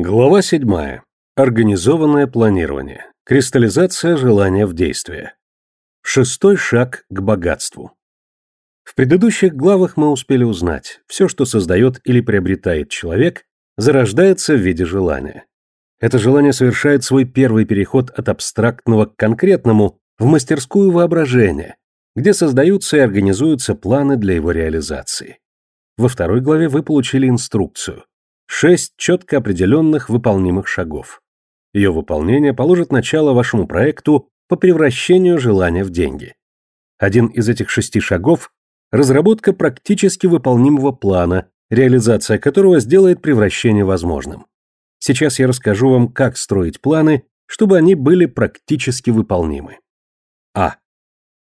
Глава 7. Организованное планирование. Кристаллизация желания в действие. Шестой шаг к богатству. В предыдущих главах мы успели узнать, все, что создает или приобретает человек, зарождается в виде желания. Это желание совершает свой первый переход от абстрактного к конкретному в мастерскую воображения, где создаются и организуются планы для его реализации. Во второй главе вы получили инструкцию. Шесть четко определенных выполнимых шагов. Ее выполнение положит начало вашему проекту по превращению желания в деньги. Один из этих шести шагов – разработка практически выполнимого плана, реализация которого сделает превращение возможным. Сейчас я расскажу вам, как строить планы, чтобы они были практически выполнимы. А.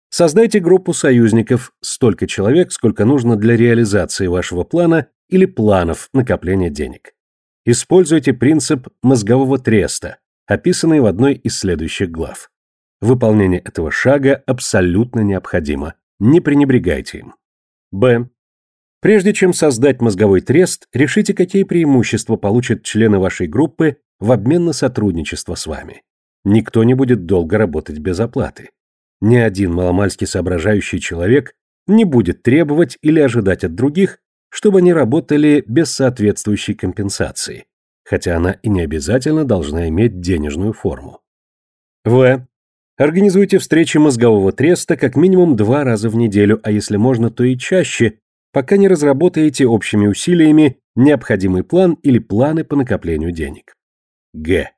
Создайте группу союзников, столько человек, сколько нужно для реализации вашего плана или планов накопления денег. Используйте принцип мозгового треста, описанный в одной из следующих глав. Выполнение этого шага абсолютно необходимо. Не пренебрегайте им. Б. Прежде чем создать мозговой трест, решите, какие преимущества получат члены вашей группы в обмен на сотрудничество с вами. Никто не будет долго работать без оплаты. Ни один маломальски соображающий человек не будет требовать или ожидать от других, чтобы они работали без соответствующей компенсации, хотя она и не обязательно должна иметь денежную форму. В. Организуйте встречи мозгового треста как минимум два раза в неделю, а если можно, то и чаще, пока не разработаете общими усилиями необходимый план или планы по накоплению денег. Г.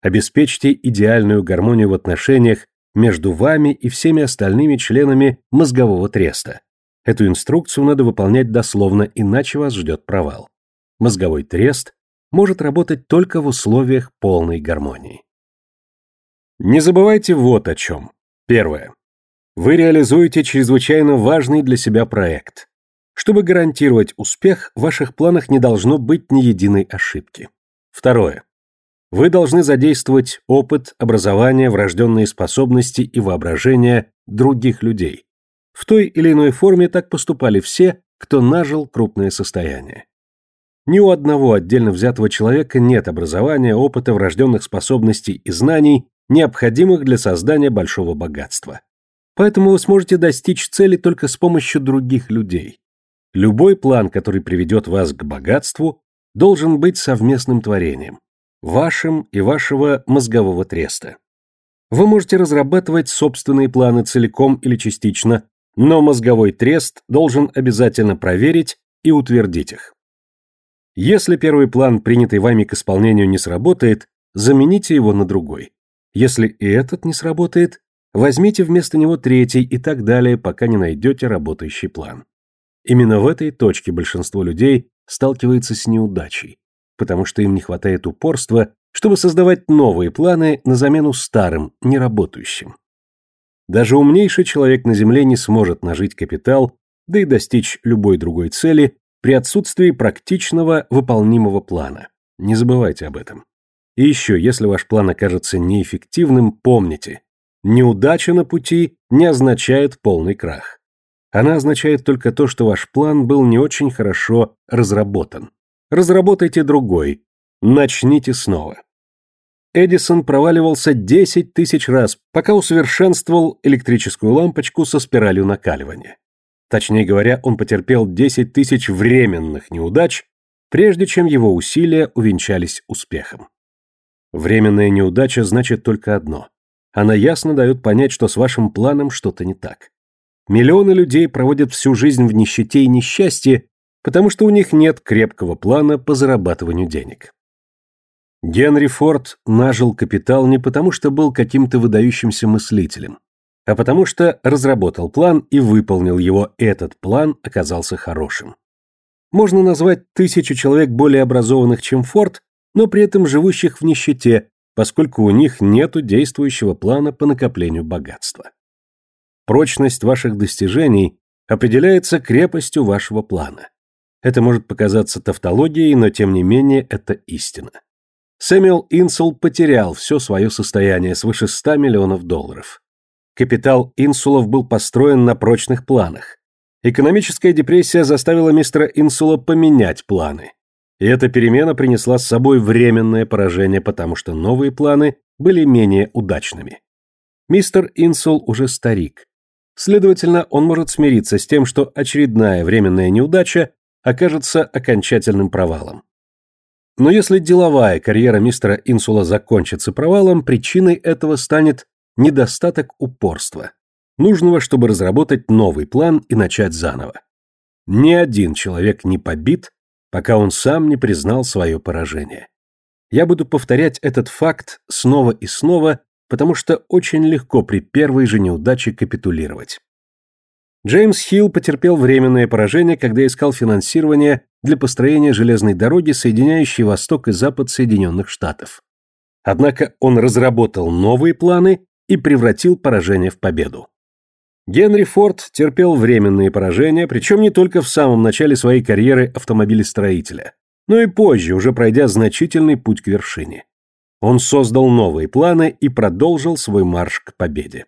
Обеспечьте идеальную гармонию в отношениях между вами и всеми остальными членами мозгового треста. Эту инструкцию надо выполнять дословно, иначе вас ждет провал. Мозговой трест может работать только в условиях полной гармонии. Не забывайте вот о чем. Первое. Вы реализуете чрезвычайно важный для себя проект. Чтобы гарантировать успех, в ваших планах не должно быть ни единой ошибки. Второе. Вы должны задействовать опыт, образование, врожденные способности и воображение других людей. В той или иной форме так поступали все, кто нажил крупное состояние. Ни у одного отдельно взятого человека нет образования, опыта, врожденных способностей и знаний, необходимых для создания большого богатства. Поэтому вы сможете достичь цели только с помощью других людей. Любой план, который приведет вас к богатству, должен быть совместным творением, вашим и вашего мозгового треста. Вы можете разрабатывать собственные планы целиком или частично, но мозговой трест должен обязательно проверить и утвердить их. Если первый план, принятый вами к исполнению, не сработает, замените его на другой. Если и этот не сработает, возьмите вместо него третий и так далее, пока не найдете работающий план. Именно в этой точке большинство людей сталкивается с неудачей, потому что им не хватает упорства, чтобы создавать новые планы на замену старым, неработающим. Даже умнейший человек на Земле не сможет нажить капитал, да и достичь любой другой цели при отсутствии практичного выполнимого плана. Не забывайте об этом. И еще, если ваш план окажется неэффективным, помните, неудача на пути не означает полный крах. Она означает только то, что ваш план был не очень хорошо разработан. Разработайте другой, начните снова. Эдисон проваливался 10 тысяч раз, пока усовершенствовал электрическую лампочку со спиралью накаливания. Точнее говоря, он потерпел 10 тысяч временных неудач, прежде чем его усилия увенчались успехом. Временная неудача значит только одно. Она ясно дает понять, что с вашим планом что-то не так. Миллионы людей проводят всю жизнь в нищете и несчастье, потому что у них нет крепкого плана по зарабатыванию денег. Генри Форд нажил капитал не потому, что был каким-то выдающимся мыслителем, а потому что разработал план и выполнил его, этот план оказался хорошим. Можно назвать тысячу человек более образованных, чем Форд, но при этом живущих в нищете, поскольку у них нет действующего плана по накоплению богатства. Прочность ваших достижений определяется крепостью вашего плана. Это может показаться тавтологией, но тем не менее это истина. Сэмюэл Инсул потерял все свое состояние свыше 100 миллионов долларов. Капитал Инсулов был построен на прочных планах. Экономическая депрессия заставила мистера Инсула поменять планы. И эта перемена принесла с собой временное поражение, потому что новые планы были менее удачными. Мистер Инсул уже старик. Следовательно, он может смириться с тем, что очередная временная неудача окажется окончательным провалом. Но если деловая карьера мистера Инсула закончится провалом, причиной этого станет недостаток упорства, нужного, чтобы разработать новый план и начать заново. Ни один человек не побит, пока он сам не признал свое поражение. Я буду повторять этот факт снова и снова, потому что очень легко при первой же неудаче капитулировать. Джеймс Хилл потерпел временное поражение, когда искал финансирование для построения железной дороги, соединяющей Восток и Запад Соединенных Штатов. Однако он разработал новые планы и превратил поражение в победу. Генри Форд терпел временные поражения, причем не только в самом начале своей карьеры автомобилестроителя, но и позже, уже пройдя значительный путь к вершине. Он создал новые планы и продолжил свой марш к победе.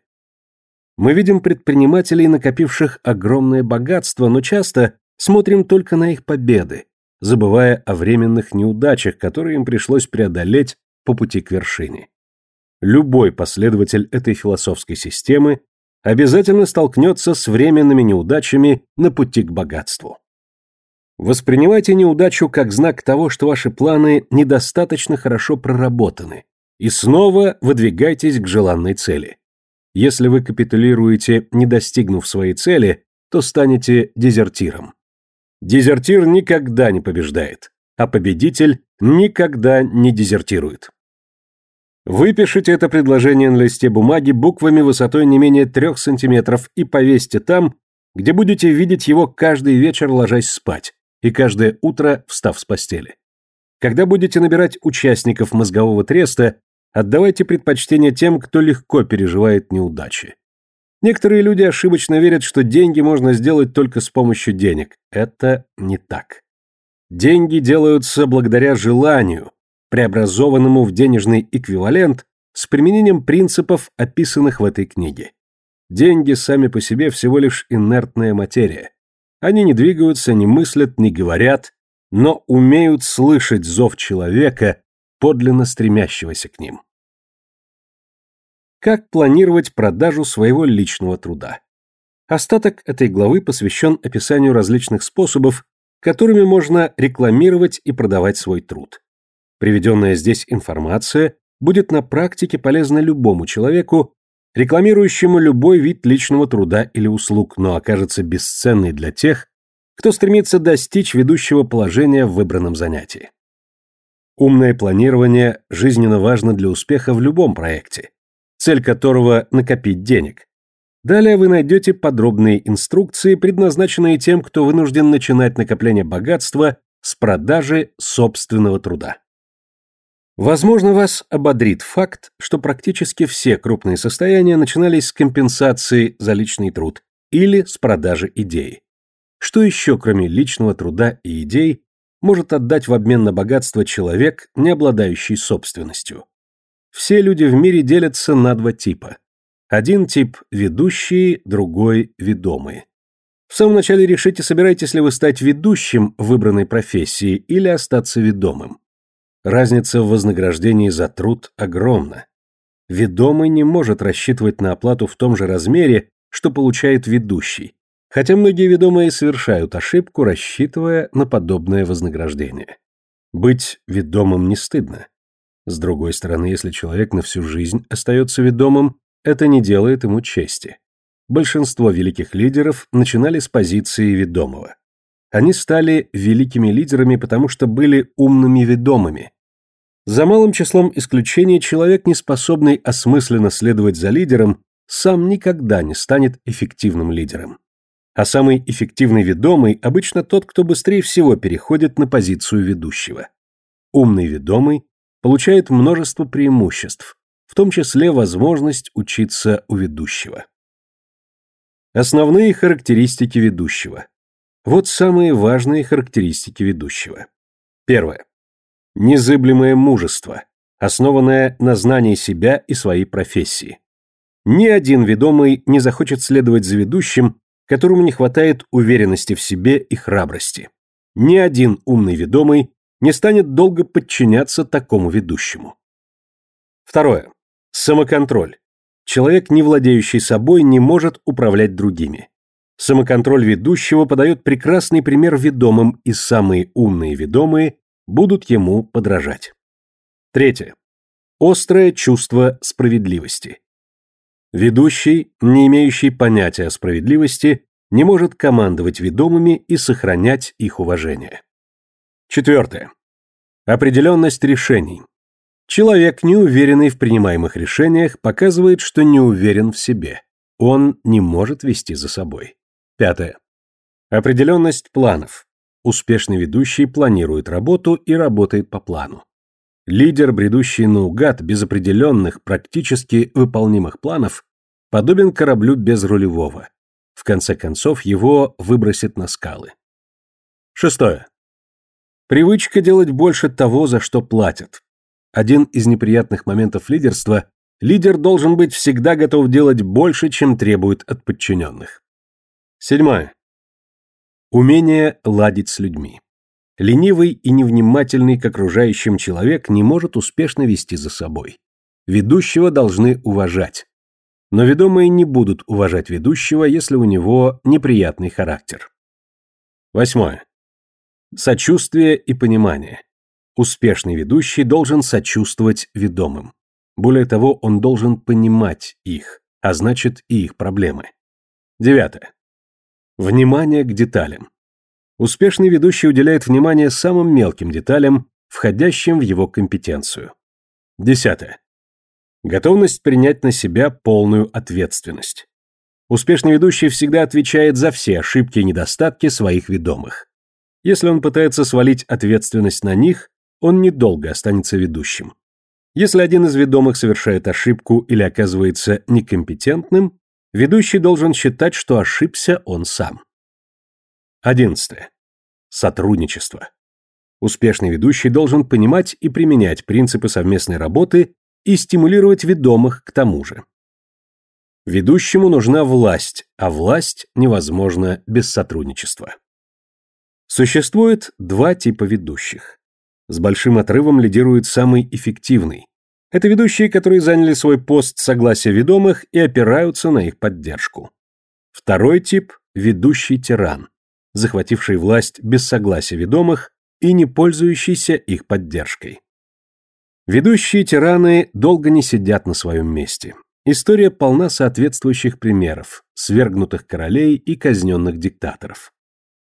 Мы видим предпринимателей, накопивших огромное богатство, но часто смотрим только на их победы, забывая о временных неудачах, которые им пришлось преодолеть по пути к вершине. Любой последователь этой философской системы обязательно столкнется с временными неудачами на пути к богатству. Воспринимайте неудачу как знак того, что ваши планы недостаточно хорошо проработаны, и снова выдвигайтесь к желанной цели. Если вы капитулируете, не достигнув своей цели, то станете дезертиром. Дезертир никогда не побеждает, а победитель никогда не дезертирует. Выпишите это предложение на листе бумаги буквами высотой не менее трех сантиметров и повесьте там, где будете видеть его каждый вечер, ложась спать, и каждое утро, встав с постели. Когда будете набирать участников мозгового треста, отдавайте предпочтение тем, кто легко переживает неудачи. Некоторые люди ошибочно верят, что деньги можно сделать только с помощью денег. Это не так. Деньги делаются благодаря желанию, преобразованному в денежный эквивалент с применением принципов, описанных в этой книге. Деньги сами по себе всего лишь инертная материя. Они не двигаются, не мыслят, не говорят, но умеют слышать зов человека, подлинно стремящегося к ним. Как планировать продажу своего личного труда? Остаток этой главы посвящен описанию различных способов, которыми можно рекламировать и продавать свой труд. Приведенная здесь информация будет на практике полезна любому человеку, рекламирующему любой вид личного труда или услуг, но окажется бесценной для тех, кто стремится достичь ведущего положения в выбранном занятии. Умное планирование жизненно важно для успеха в любом проекте, цель которого – накопить денег. Далее вы найдете подробные инструкции, предназначенные тем, кто вынужден начинать накопление богатства с продажи собственного труда. Возможно, вас ободрит факт, что практически все крупные состояния начинались с компенсации за личный труд или с продажи идеи. Что еще, кроме личного труда и идей, может отдать в обмен на богатство человек, не обладающий собственностью? Все люди в мире делятся на два типа. Один тип – ведущие, другой – ведомые. В самом начале решите, собираетесь ли вы стать ведущим в выбранной профессии или остаться ведомым. Разница в вознаграждении за труд огромна. Ведомый не может рассчитывать на оплату в том же размере, что получает ведущий, хотя многие ведомые совершают ошибку, рассчитывая на подобное вознаграждение. Быть ведомым не стыдно. С другой стороны, если человек на всю жизнь остается ведомым, это не делает ему чести. Большинство великих лидеров начинали с позиции ведомого. Они стали великими лидерами, потому что были умными ведомыми. За малым числом исключений человек, не способный осмысленно следовать за лидером, сам никогда не станет эффективным лидером. А самый эффективный ведомый обычно тот, кто быстрее всего переходит на позицию ведущего. Умный ведомый получает множество преимуществ, в том числе возможность учиться у ведущего. Основные характеристики ведущего. Вот самые важные характеристики ведущего. Первое. Незыблемое мужество, основанное на знании себя и своей профессии. Ни один ведомый не захочет следовать за ведущим, которому не хватает уверенности в себе и храбрости. Ни один умный ведомый не станет долго подчиняться такому ведущему. Второе. Самоконтроль. Человек, не владеющий собой, не может управлять другими. Самоконтроль ведущего подает прекрасный пример ведомым, и самые умные ведомые будут ему подражать. Третье. Острое чувство справедливости. Ведущий, не имеющий понятия о справедливости, не может командовать ведомыми и сохранять их уважение. Четвертое. Определенность решений. Человек, не уверенный в принимаемых решениях, показывает, что не уверен в себе. Он не может вести за собой. Пятое. Определенность планов. Успешный ведущий планирует работу и работает по плану. Лидер, бредущий наугад, без определенных, практически выполнимых планов, подобен кораблю без рулевого. В конце концов, его выбросит на скалы. Шестое. Привычка делать больше того, за что платят. Один из неприятных моментов лидерства – лидер должен быть всегда готов делать больше, чем требует от подчиненных. Седьмое. Умение ладить с людьми. Ленивый и невнимательный к окружающим человек не может успешно вести за собой. Ведущего должны уважать. Но ведомые не будут уважать ведущего, если у него неприятный характер. Восьмое. Сочувствие и понимание. Успешный ведущий должен сочувствовать ведомым. Более того, он должен понимать их, а значит и их проблемы. Девятое. Внимание к деталям. Успешный ведущий уделяет внимание самым мелким деталям, входящим в его компетенцию. Десятое. Готовность принять на себя полную ответственность. Успешный ведущий всегда отвечает за все ошибки и недостатки своих ведомых. Если он пытается свалить ответственность на них, он недолго останется ведущим. Если один из ведомых совершает ошибку или оказывается некомпетентным, ведущий должен считать, что ошибся он сам. 11. Сотрудничество. Успешный ведущий должен понимать и применять принципы совместной работы и стимулировать ведомых к тому же. Ведущему нужна власть, а власть невозможна без сотрудничества. Существует два типа ведущих. С большим отрывом лидирует самый эффективный. Это ведущие, которые заняли свой пост согласия ведомых и опираются на их поддержку. Второй тип – ведущий тиран, захвативший власть без согласия ведомых и не пользующийся их поддержкой. Ведущие тираны долго не сидят на своем месте. История полна соответствующих примеров, свергнутых королей и казненных диктаторов.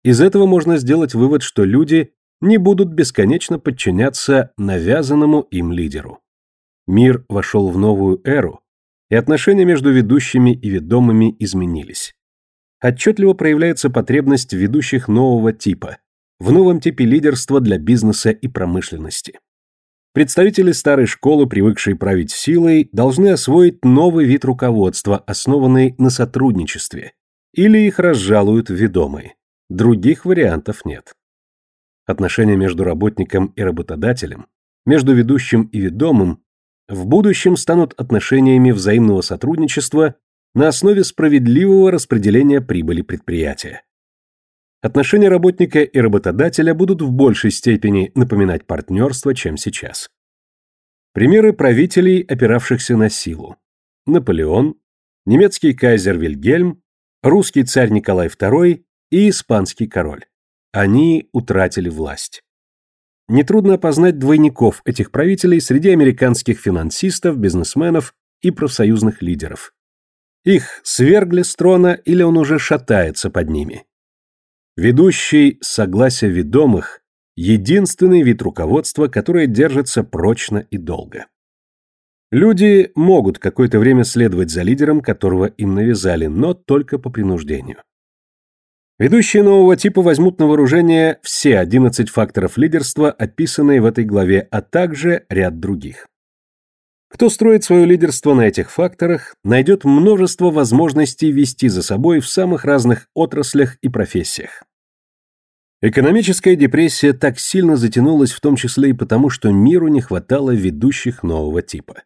Из этого можно сделать вывод, что люди не будут бесконечно подчиняться навязанному им лидеру. Мир вошел в новую эру, и отношения между ведущими и ведомыми изменились. Отчетливо проявляется потребность ведущих нового типа, в новом типе лидерства для бизнеса и промышленности. Представители старой школы, привыкшие править силой, должны освоить новый вид руководства, основанный на сотрудничестве, или их разжалуют ведомые. Других вариантов нет. Отношения между работником и работодателем, между ведущим и ведомым в будущем станут отношениями взаимного сотрудничества на основе справедливого распределения прибыли предприятия. Отношения работника и работодателя будут в большей степени напоминать партнерство, чем сейчас. Примеры правителей, опиравшихся на силу. Наполеон, немецкий кайзер Вильгельм, русский царь Николай II и испанский король. Они утратили власть. Нетрудно опознать двойников этих правителей среди американских финансистов, бизнесменов и профсоюзных лидеров. Их свергли с трона или он уже шатается под ними. Ведущий согласие ведомых – единственный вид руководства, которое держится прочно и долго. Люди могут какое-то время следовать за лидером, которого им навязали, но только по принуждению. Ведущие нового типа возьмут на вооружение все 11 факторов лидерства, описанные в этой главе, а также ряд других. Кто строит свое лидерство на этих факторах, найдет множество возможностей вести за собой в самых разных отраслях и профессиях. Экономическая депрессия так сильно затянулась в том числе и потому, что миру не хватало ведущих нового типа.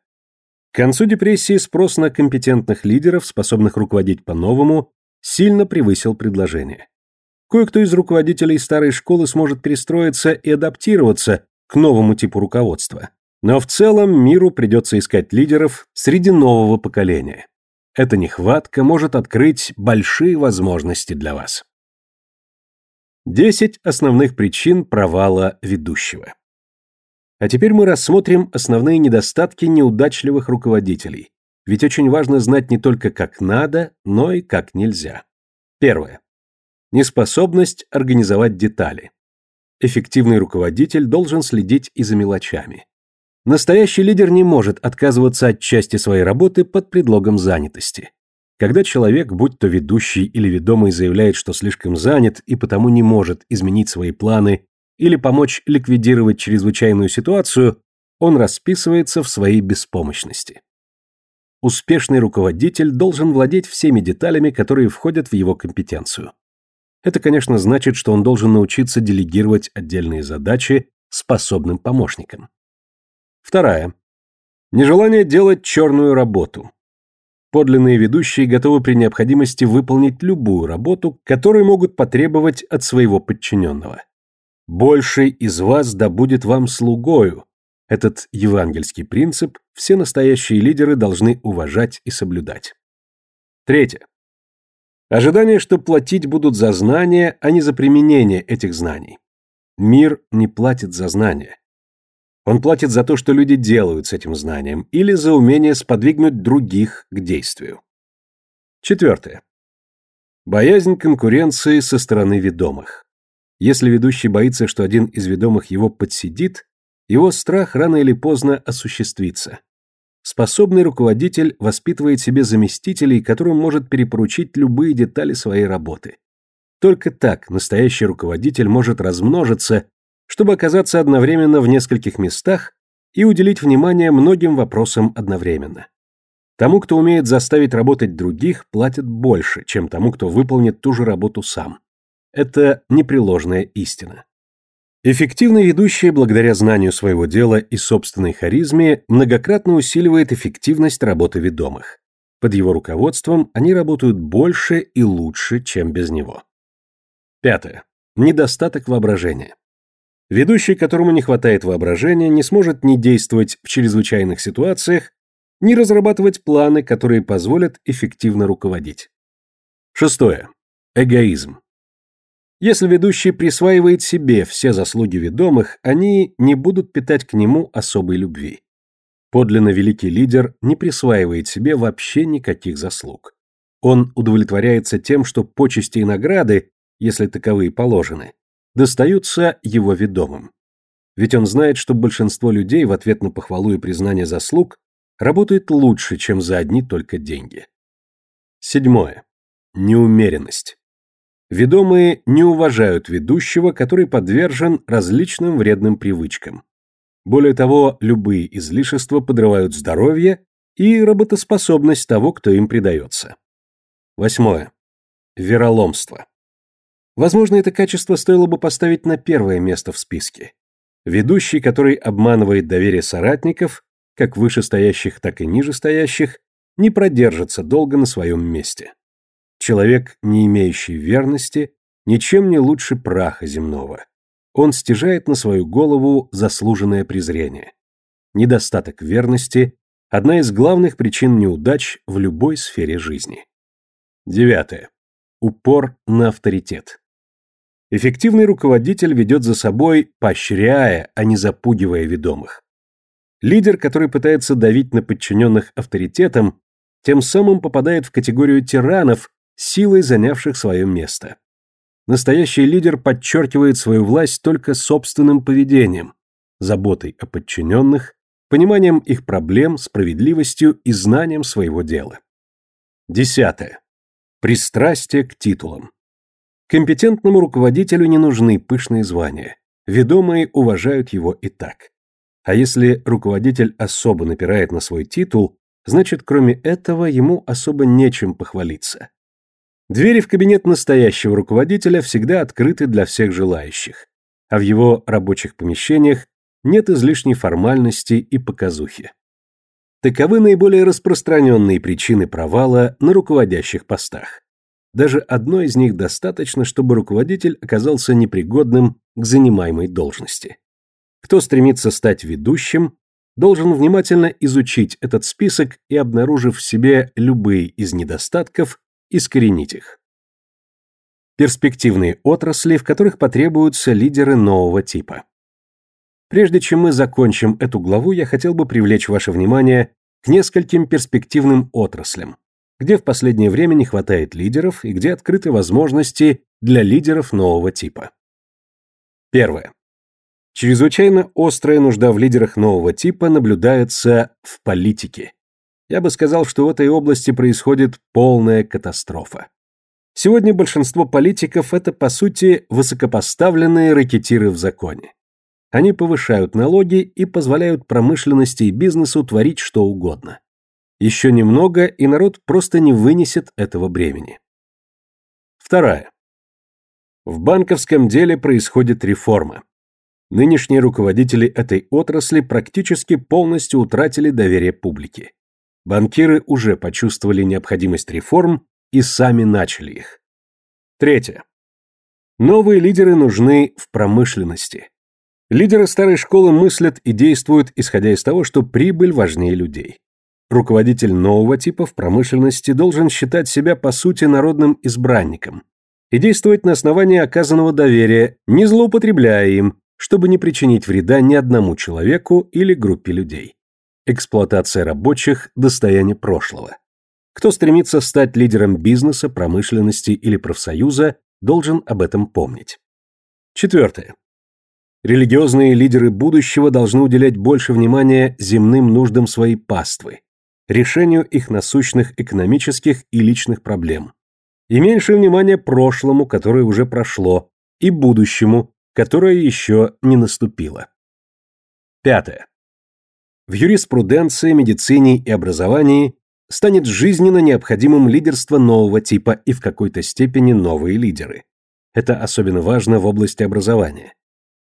К концу депрессии спрос на компетентных лидеров, способных руководить по-новому, сильно превысил предложение. Кое-кто из руководителей старой школы сможет перестроиться и адаптироваться к новому типу руководства. Но в целом миру придется искать лидеров среди нового поколения. Эта нехватка может открыть большие возможности для вас. 10 основных причин провала ведущего. А теперь мы рассмотрим основные недостатки неудачливых руководителей, ведь очень важно знать не только как надо, но и как нельзя. Первое. Неспособность организовать детали. Эффективный руководитель должен следить и за мелочами. Настоящий лидер не может отказываться от части своей работы под предлогом занятости. Когда человек, будь то ведущий или ведомый, заявляет, что слишком занят и потому не может изменить свои планы или помочь ликвидировать чрезвычайную ситуацию, он расписывается в своей беспомощности. Успешный руководитель должен владеть всеми деталями, которые входят в его компетенцию. Это, конечно, значит, что он должен научиться делегировать отдельные задачи способным помощникам. Вторая. Нежелание делать черную работу. Подлинные ведущие готовы при необходимости выполнить любую работу, которую могут потребовать от своего подчиненного. «Больший из вас да будет вам слугою». Этот евангельский принцип все настоящие лидеры должны уважать и соблюдать. Третье. Ожидание, что платить будут за знания, а не за применение этих знаний. Мир не платит за знания. Он платит за то, что люди делают с этим знанием, или за умение сподвигнуть других к действию. Четвертое. Боязнь конкуренции со стороны ведомых. Если ведущий боится, что один из ведомых его подсидит, его страх рано или поздно осуществится. Способный руководитель воспитывает себе заместителей, которым может перепоручить любые детали своей работы. Только так настоящий руководитель может размножиться, чтобы оказаться одновременно в нескольких местах и уделить внимание многим вопросам одновременно. Тому, кто умеет заставить работать других, платят больше, чем тому, кто выполнит ту же работу сам. Это непреложная истина. Эффективный ведущий, благодаря знанию своего дела и собственной харизме, многократно усиливает эффективность работы ведомых. Под его руководством они работают больше и лучше, чем без него. Пятое. Недостаток воображения. Ведущий, которому не хватает воображения, не сможет ни действовать в чрезвычайных ситуациях, ни разрабатывать планы, которые позволят эффективно руководить. Шестое. Эгоизм. Если ведущий присваивает себе все заслуги ведомых, они не будут питать к нему особой любви. Подлинно великий лидер не присваивает себе вообще никаких заслуг. Он удовлетворяется тем, что почести и награды, если таковые положены, достаются его ведомым. Ведь он знает, что большинство людей в ответ на похвалу и признание заслуг работает лучше, чем за одни только деньги. Седьмое. Неумеренность. Ведомые не уважают ведущего, который подвержен различным вредным привычкам. Более того, любые излишества подрывают здоровье и работоспособность того, кто им предается. Восьмое. Вероломство. Возможно, это качество стоило бы поставить на первое место в списке. Ведущий, который обманывает доверие соратников, как вышестоящих, так и нижестоящих, не продержится долго на своем месте. Человек, не имеющий верности, ничем не лучше праха земного. Он стяжает на свою голову заслуженное презрение. Недостаток верности – одна из главных причин неудач в любой сфере жизни. Девятое. Упор на авторитет. Эффективный руководитель ведет за собой, поощряя, а не запугивая ведомых. Лидер, который пытается давить на подчиненных авторитетом, тем самым попадает в категорию тиранов, силой занявших свое место. Настоящий лидер подчеркивает свою власть только собственным поведением, заботой о подчиненных, пониманием их проблем, справедливостью и знанием своего дела. Десятое. Пристрастие к титулам. Компетентному руководителю не нужны пышные звания. Ведомые уважают его и так. А если руководитель особо напирает на свой титул, значит, кроме этого, ему особо нечем похвалиться. Двери в кабинет настоящего руководителя всегда открыты для всех желающих, а в его рабочих помещениях нет излишней формальности и показухи. Таковы наиболее распространенные причины провала на руководящих постах. Даже одно из них достаточно, чтобы руководитель оказался непригодным к занимаемой должности. Кто стремится стать ведущим, должен внимательно изучить этот список и, обнаружив в себе любые из недостатков, искоренить их. Перспективные отрасли, в которых потребуются лидеры нового типа. Прежде чем мы закончим эту главу, я хотел бы привлечь ваше внимание к нескольким перспективным отраслям, где в последнее время не хватает лидеров и где открыты возможности для лидеров нового типа. Первое. Чрезвычайно острая нужда в лидерах нового типа наблюдается в политике. Я бы сказал, что в этой области происходит полная катастрофа. Сегодня большинство политиков – это, по сути, высокопоставленные ракетиры в законе. Они повышают налоги и позволяют промышленности и бизнесу творить что угодно. Еще немного, и народ просто не вынесет этого бремени. Вторая. В банковском деле происходит реформа. Нынешние руководители этой отрасли практически полностью утратили доверие публики. Банкиры уже почувствовали необходимость реформ и сами начали их. Третье. Новые лидеры нужны в промышленности. Лидеры старой школы мыслят и действуют, исходя из того, что прибыль важнее людей. Руководитель нового типа в промышленности должен считать себя по сути народным избранником и действовать на основании оказанного доверия, не злоупотребляя им, чтобы не причинить вреда ни одному человеку или группе людей. Эксплуатация рабочих – достояние прошлого. Кто стремится стать лидером бизнеса, промышленности или профсоюза, должен об этом помнить. Четвертое. Религиозные лидеры будущего должны уделять больше внимания земным нуждам своей паствы, решению их насущных экономических и личных проблем, и меньше внимания прошлому, которое уже прошло, и будущему, которое еще не наступило. Пятое. В юриспруденции, медицине и образовании станет жизненно необходимым лидерство нового типа и в какой-то степени новые лидеры. Это особенно важно в области образования.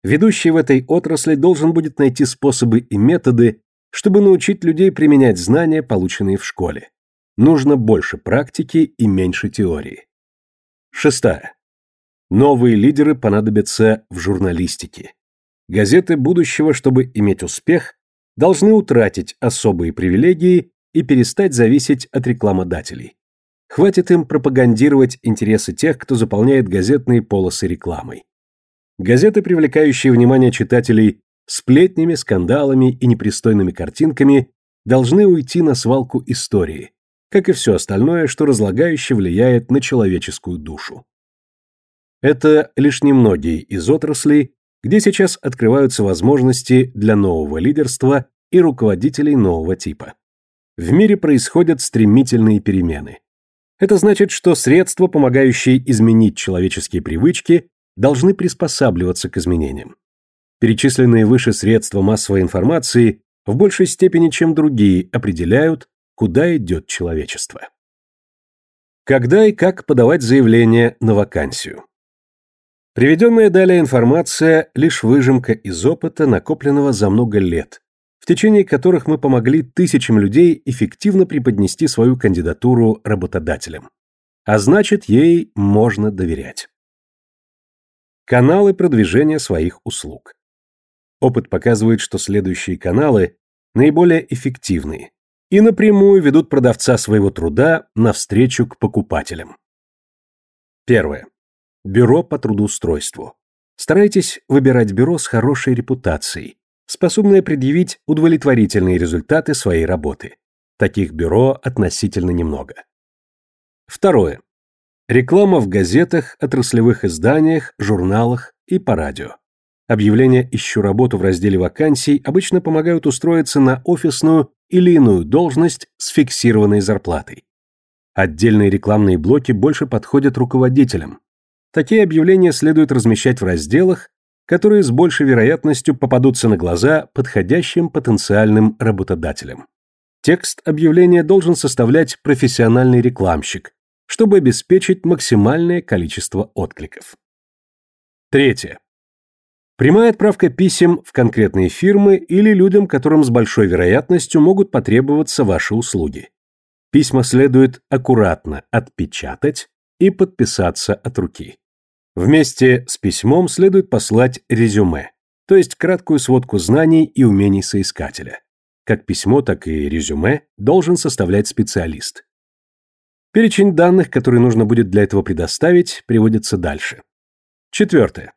Ведущий в этой отрасли должен будет найти способы и методы, чтобы научить людей применять знания, полученные в школе. Нужно больше практики и меньше теории. Шестая. Новые лидеры понадобятся в журналистике. Газеты будущего, чтобы иметь успех, должны утратить особые привилегии и перестать зависеть от рекламодателей. Хватит им пропагандировать интересы тех, кто заполняет газетные полосы рекламой. Газеты, привлекающие внимание читателей сплетнями, скандалами и непристойными картинками, должны уйти на свалку истории, как и все остальное, что разлагающе влияет на человеческую душу. Это лишь немногие из отраслей, где сейчас открываются возможности для нового лидерства и руководителей нового типа. В мире происходят стремительные перемены. Это значит, что средства, помогающие изменить человеческие привычки, должны приспосабливаться к изменениям. Перечисленные выше средства массовой информации в большей степени, чем другие, определяют, куда идет человечество. Когда и как подавать заявление на вакансию? Приведенная далее информация – лишь выжимка из опыта, накопленного за много лет, в течение которых мы помогли тысячам людей эффективно преподнести свою кандидатуру работодателям. А значит, ей можно доверять. Каналы продвижения своих услуг. Опыт показывает, что следующие каналы наиболее эффективные и напрямую ведут продавца своего труда навстречу к покупателям. Первое. Бюро по трудоустройству. Старайтесь выбирать бюро с хорошей репутацией, способное предъявить удовлетворительные результаты своей работы. Таких бюро относительно немного. Второе. Реклама в газетах, отраслевых изданиях, журналах и по радио. Объявления «Ищу работу» в разделе вакансий обычно помогают устроиться на офисную или иную должность с фиксированной зарплатой. Отдельные рекламные блоки больше подходят руководителям. Такие объявления следует размещать в разделах, которые с большей вероятностью попадутся на глаза подходящим потенциальным работодателям. Текст объявления должен составлять профессиональный рекламщик, чтобы обеспечить максимальное количество откликов. Третье. Прямая отправка писем в конкретные фирмы или людям, которым с большой вероятностью могут потребоваться ваши услуги. Письма следует аккуратно отпечатать и подписаться от руки. Вместе с письмом следует послать резюме, то есть краткую сводку знаний и умений соискателя. Как письмо, так и резюме должен составлять специалист. Перечень данных, которые нужно будет для этого предоставить, приводится дальше. Четвертое.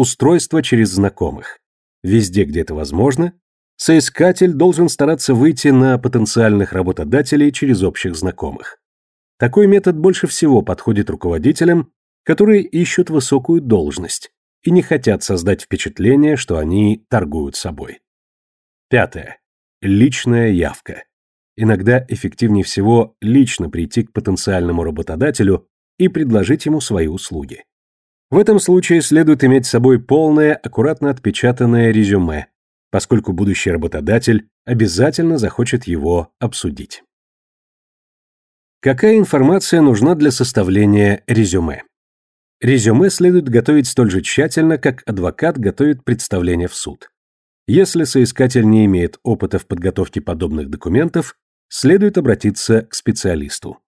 Устройство через знакомых. Везде, где это возможно, соискатель должен стараться выйти на потенциальных работодателей через общих знакомых. Такой метод больше всего подходит руководителям, которые ищут высокую должность и не хотят создать впечатление, что они торгуют собой. Пятое. Личная явка. Иногда эффективнее всего лично прийти к потенциальному работодателю и предложить ему свои услуги. В этом случае следует иметь с собой полное, аккуратно отпечатанное резюме, поскольку будущий работодатель обязательно захочет его обсудить. Какая информация нужна для составления резюме? Резюме следует готовить столь же тщательно, как адвокат готовит представление в суд. Если соискатель не имеет опыта в подготовке подобных документов, следует обратиться к специалисту.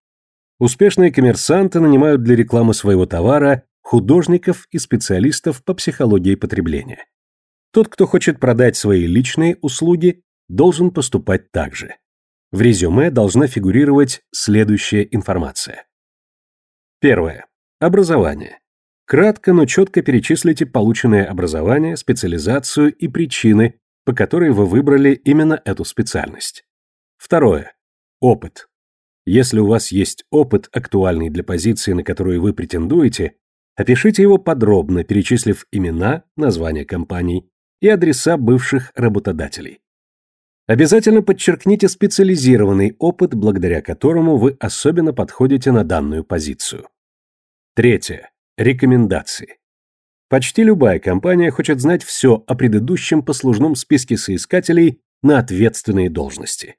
Успешные коммерсанты нанимают для рекламы своего товара художников и специалистов по психологии потребления. Тот, кто хочет продать свои личные услуги, должен поступать так же. В резюме должна фигурировать следующая информация. Первое. Образование. Кратко, но четко перечислите полученное образование, специализацию и причины, по которой вы выбрали именно эту специальность. Второе. Опыт. Если у вас есть опыт, актуальный для позиции, на которую вы претендуете, опишите его подробно, перечислив имена, названия компаний и адреса бывших работодателей. Обязательно подчеркните специализированный опыт, благодаря которому вы особенно подходите на данную позицию. Третье. Рекомендации. Почти любая компания хочет знать все о предыдущем послужном списке соискателей на ответственные должности.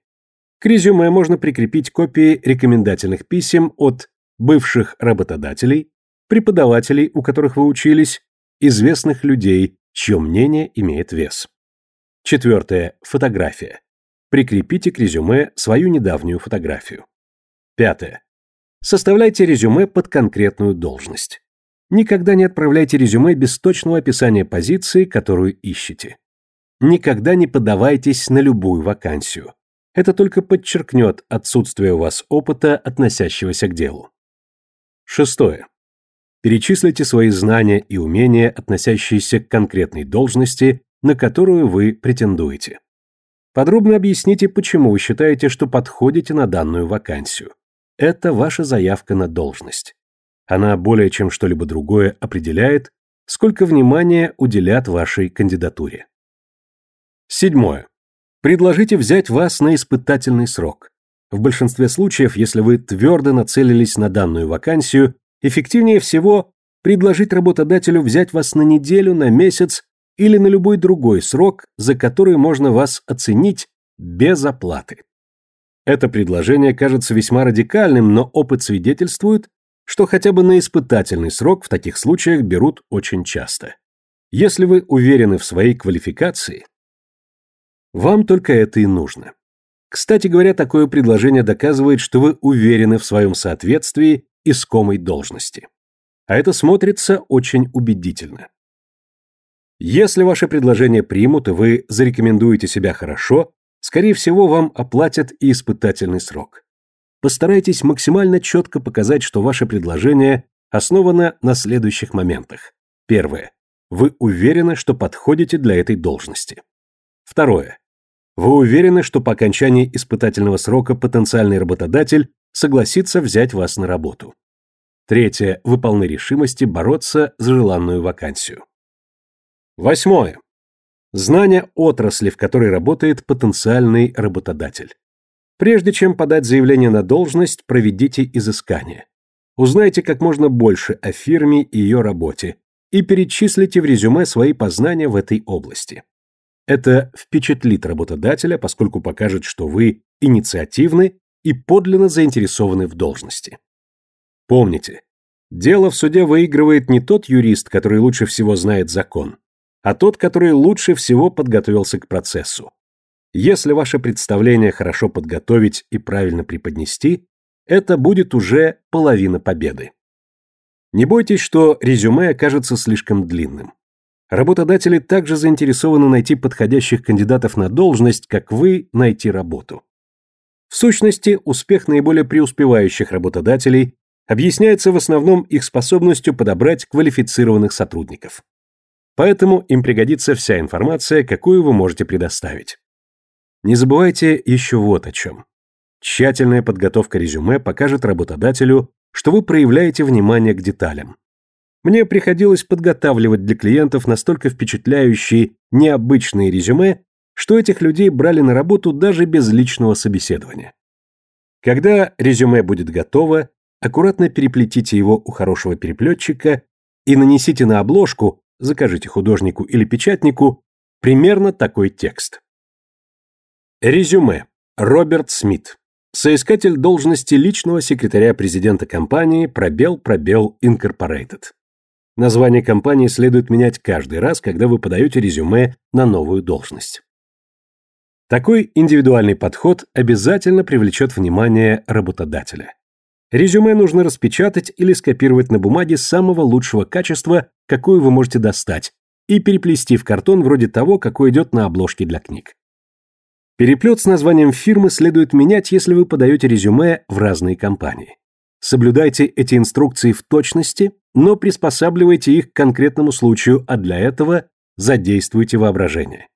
К резюме можно прикрепить копии рекомендательных писем от бывших работодателей, преподавателей, у которых вы учились, известных людей, чье мнение имеет вес. Четвертое. Фотография. Прикрепите к резюме свою недавнюю фотографию. Пятое. Составляйте резюме под конкретную должность. Никогда не отправляйте резюме без точного описания позиции, которую ищете. Никогда не подавайтесь на любую вакансию. Это только подчеркнет отсутствие у вас опыта, относящегося к делу. Шестое. Перечислите свои знания и умения, относящиеся к конкретной должности, на которую вы претендуете. Подробно объясните, почему вы считаете, что подходите на данную вакансию. Это ваша заявка на должность. Она более чем что-либо другое определяет, сколько внимания уделят вашей кандидатуре. Седьмое. Предложите взять вас на испытательный срок. В большинстве случаев, если вы твердо нацелились на данную вакансию, эффективнее всего предложить работодателю взять вас на неделю, на месяц или на любой другой срок, за который можно вас оценить без оплаты. Это предложение кажется весьма радикальным, но опыт свидетельствует, что хотя бы на испытательный срок в таких случаях берут очень часто. Если вы уверены в своей квалификации, вам только это и нужно. Кстати говоря, такое предложение доказывает, что вы уверены в своем соответствии искомой должности. А это смотрится очень убедительно. Если ваше предложение примут и вы зарекомендуете себя хорошо, скорее всего, вам оплатят и испытательный срок. Постарайтесь максимально четко показать, что ваше предложение основано на следующих моментах. Первое. Вы уверены, что подходите для этой должности. Второе. Вы уверены, что по окончании испытательного срока потенциальный работодатель согласится взять вас на работу. Третье. Вы полны решимости бороться за желанную вакансию. Восьмое. Знание отрасли, в которой работает потенциальный работодатель. Прежде чем подать заявление на должность, проведите изыскание. Узнайте как можно больше о фирме и ее работе и перечислите в резюме свои познания в этой области. Это впечатлит работодателя, поскольку покажет, что вы инициативны и подлинно заинтересованы в должности. Помните, дело в суде выигрывает не тот юрист, который лучше всего знает закон, а тот, который лучше всего подготовился к процессу. Если ваше представление хорошо подготовить и правильно преподнести, это будет уже половина победы. Не бойтесь, что резюме окажется слишком длинным. Работодатели также заинтересованы найти подходящих кандидатов на должность, как вы найти работу. В сущности, успех наиболее преуспевающих работодателей объясняется в основном их способностью подобрать квалифицированных сотрудников. Поэтому им пригодится вся информация, какую вы можете предоставить. Не забывайте еще вот о чем. Тщательная подготовка резюме покажет работодателю, что вы проявляете внимание к деталям. Мне приходилось подготавливать для клиентов настолько впечатляющие, необычные резюме, что этих людей брали на работу даже без личного собеседования. Когда резюме будет готово, аккуратно переплетите его у хорошего переплетчика и нанесите на обложку, закажите художнику или печатнику, примерно такой текст. Резюме. Роберт Смит. Соискатель должности личного секретаря президента компании пробел пробел Incorporated. Название компании следует менять каждый раз, когда вы подаете резюме на новую должность. Такой индивидуальный подход обязательно привлечет внимание работодателя. Резюме нужно распечатать или скопировать на бумаге самого лучшего качества, какую вы можете достать, и переплести в картон вроде того, какой идет на обложке для книг. Переплет с названием фирмы следует менять, если вы подаете резюме в разные компании. Соблюдайте эти инструкции в точности, но приспосабливайте их к конкретному случаю, а для этого задействуйте воображение.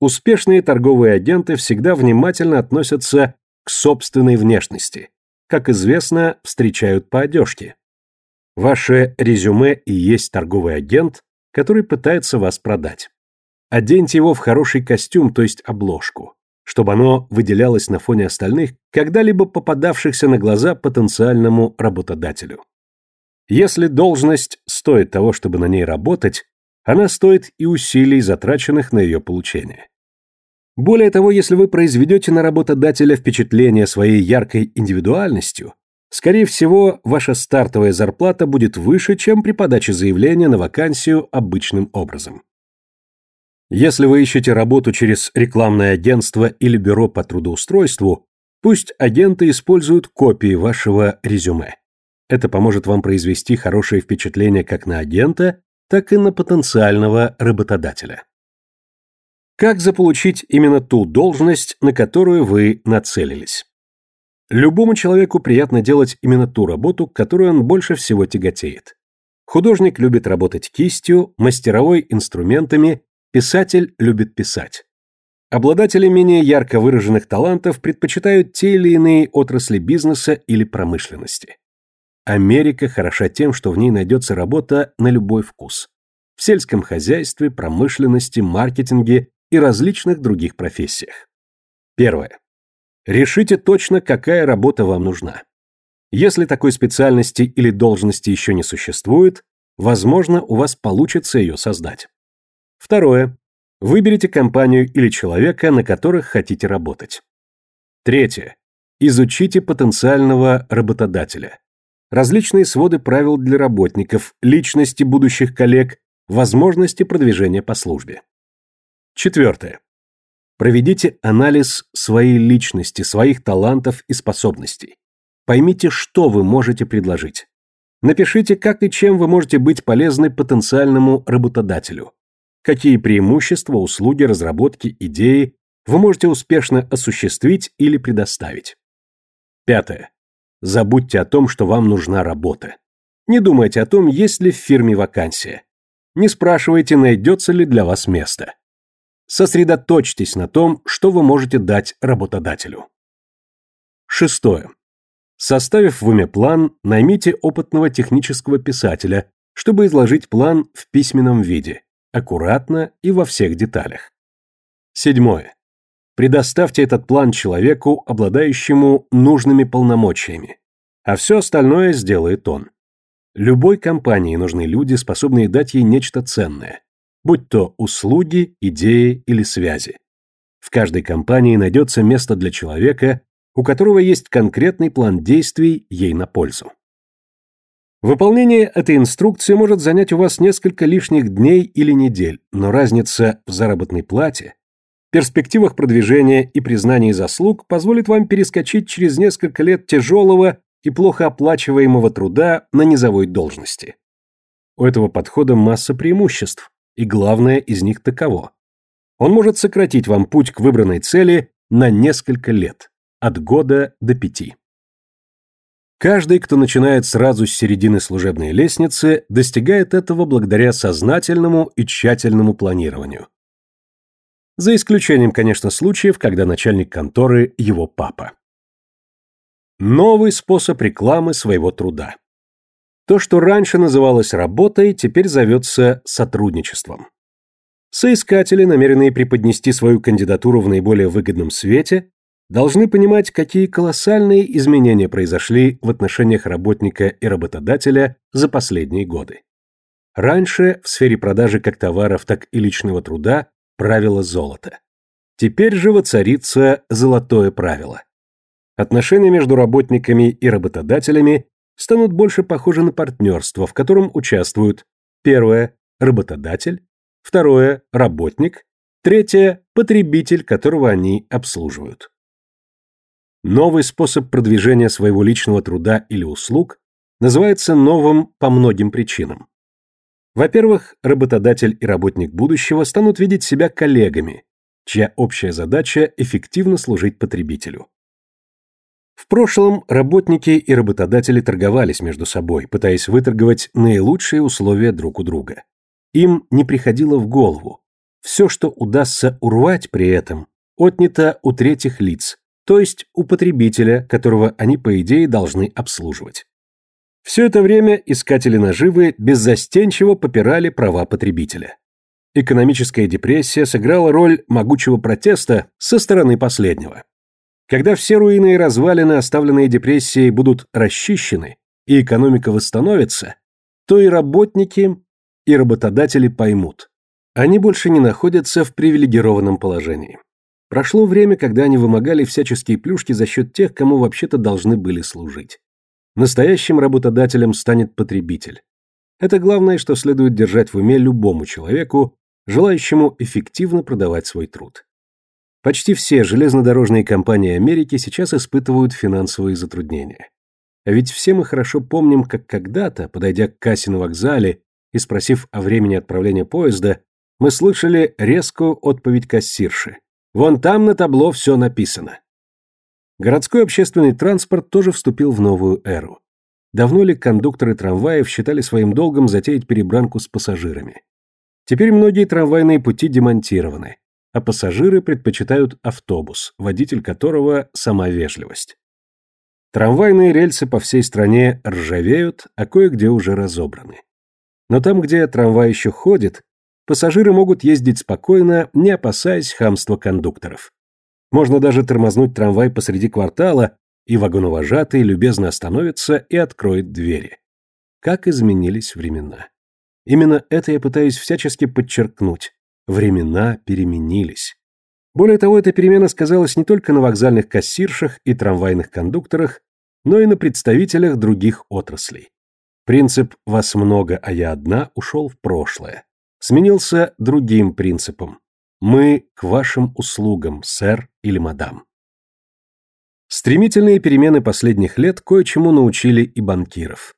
Успешные торговые агенты всегда внимательно относятся к собственной внешности. Как известно, встречают по одежке. Ваше резюме и есть торговый агент, который пытается вас продать. Оденьте его в хороший костюм, то есть обложку, чтобы оно выделялось на фоне остальных, когда-либо попадавшихся на глаза потенциальному работодателю. Если должность стоит того, чтобы на ней работать, она стоит и усилий, затраченных на ее получение. Более того, если вы произведете на работодателя впечатление своей яркой индивидуальностью, скорее всего, ваша стартовая зарплата будет выше, чем при подаче заявления на вакансию обычным образом. Если вы ищете работу через рекламное агентство или бюро по трудоустройству, пусть агенты используют копии вашего резюме. Это поможет вам произвести хорошее впечатление как на агента, так и на потенциального работодателя. Как заполучить именно ту должность, на которую вы нацелились? Любому человеку приятно делать именно ту работу, к которой он больше всего тяготеет. Художник любит работать кистью, мастеровой – инструментами, писатель любит писать. Обладатели менее ярко выраженных талантов предпочитают те или иные отрасли бизнеса или промышленности. Америка хороша тем, что в ней найдется работа на любой вкус. В сельском хозяйстве, промышленности, маркетинге и различных других профессиях. Первое. Решите точно, какая работа вам нужна. Если такой специальности или должности еще не существует, возможно, у вас получится ее создать. Второе. Выберите компанию или человека, на которых хотите работать. Третье. Изучите потенциального работодателя различные своды правил для работников, личности будущих коллег, возможности продвижения по службе. Четвертое. Проведите анализ своей личности, своих талантов и способностей. Поймите, что вы можете предложить. Напишите, как и чем вы можете быть полезны потенциальному работодателю. Какие преимущества, услуги, разработки, идеи вы можете успешно осуществить или предоставить. Пятое. Забудьте о том, что вам нужна работа. Не думайте о том, есть ли в фирме вакансия. Не спрашивайте, найдется ли для вас место. Сосредоточьтесь на том, что вы можете дать работодателю. Шестое. Составив в уме план, наймите опытного технического писателя, чтобы изложить план в письменном виде, аккуратно и во всех деталях. Седьмое. Предоставьте этот план человеку, обладающему нужными полномочиями, а все остальное сделает он. Любой компании нужны люди, способные дать ей нечто ценное, будь то услуги, идеи или связи. В каждой компании найдется место для человека, у которого есть конкретный план действий ей на пользу. Выполнение этой инструкции может занять у вас несколько лишних дней или недель, но разница в заработной плате перспективах продвижения и признании заслуг позволит вам перескочить через несколько лет тяжелого и плохо оплачиваемого труда на низовой должности. У этого подхода масса преимуществ, и главное из них таково. Он может сократить вам путь к выбранной цели на несколько лет, от года до пяти. Каждый, кто начинает сразу с середины служебной лестницы, достигает этого благодаря сознательному и тщательному планированию. За исключением, конечно, случаев, когда начальник конторы – его папа. Новый способ рекламы своего труда. То, что раньше называлось работой, теперь зовется сотрудничеством. Соискатели, намеренные преподнести свою кандидатуру в наиболее выгодном свете, должны понимать, какие колоссальные изменения произошли в отношениях работника и работодателя за последние годы. Раньше в сфере продажи как товаров, так и личного труда правило золото. Теперь же воцарится золотое правило. Отношения между работниками и работодателями станут больше похожи на партнерство, в котором участвуют первое – работодатель, второе – работник, третье – потребитель, которого они обслуживают. Новый способ продвижения своего личного труда или услуг называется новым по многим причинам. Во-первых, работодатель и работник будущего станут видеть себя коллегами, чья общая задача – эффективно служить потребителю. В прошлом работники и работодатели торговались между собой, пытаясь выторговать наилучшие условия друг у друга. Им не приходило в голову. Все, что удастся урвать при этом, отнято у третьих лиц, то есть у потребителя, которого они, по идее, должны обслуживать. Все это время искатели наживы беззастенчиво попирали права потребителя. Экономическая депрессия сыграла роль могучего протеста со стороны последнего. Когда все руины и развалины, оставленные депрессией, будут расчищены, и экономика восстановится, то и работники, и работодатели поймут. Они больше не находятся в привилегированном положении. Прошло время, когда они вымогали всяческие плюшки за счет тех, кому вообще-то должны были служить. Настоящим работодателем станет потребитель. Это главное, что следует держать в уме любому человеку, желающему эффективно продавать свой труд. Почти все железнодорожные компании Америки сейчас испытывают финансовые затруднения. А ведь все мы хорошо помним, как когда-то, подойдя к кассе на вокзале и спросив о времени отправления поезда, мы слышали резкую отповедь кассирши. Вон там на табло все написано. Городской общественный транспорт тоже вступил в новую эру. Давно ли кондукторы трамваев считали своим долгом затеять перебранку с пассажирами? Теперь многие трамвайные пути демонтированы, а пассажиры предпочитают автобус, водитель которого – сама вежливость. Трамвайные рельсы по всей стране ржавеют, а кое-где уже разобраны. Но там, где трамвай еще ходит, пассажиры могут ездить спокойно, не опасаясь хамства кондукторов. Можно даже тормознуть трамвай посреди квартала, и вагоновожатый любезно остановится и откроет двери. Как изменились времена. Именно это я пытаюсь всячески подчеркнуть. Времена переменились. Более того, эта перемена сказалась не только на вокзальных кассиршах и трамвайных кондукторах, но и на представителях других отраслей. Принцип «вас много, а я одна» ушел в прошлое сменился другим принципом. Мы к вашим услугам, сэр или мадам. Стремительные перемены последних лет кое-чему научили и банкиров.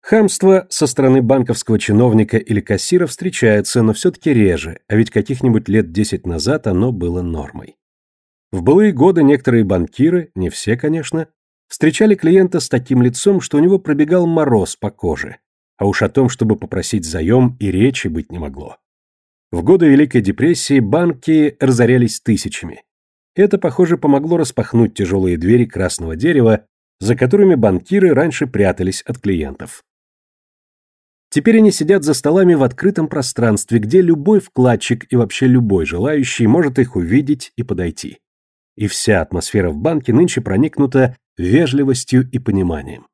Хамство со стороны банковского чиновника или кассира встречается, но все-таки реже, а ведь каких-нибудь лет 10 назад оно было нормой. В былые годы некоторые банкиры, не все, конечно, встречали клиента с таким лицом, что у него пробегал мороз по коже, а уж о том, чтобы попросить заем, и речи быть не могло. В годы Великой депрессии банки разорялись тысячами. Это, похоже, помогло распахнуть тяжелые двери красного дерева, за которыми банкиры раньше прятались от клиентов. Теперь они сидят за столами в открытом пространстве, где любой вкладчик и вообще любой желающий может их увидеть и подойти. И вся атмосфера в банке нынче проникнута вежливостью и пониманием.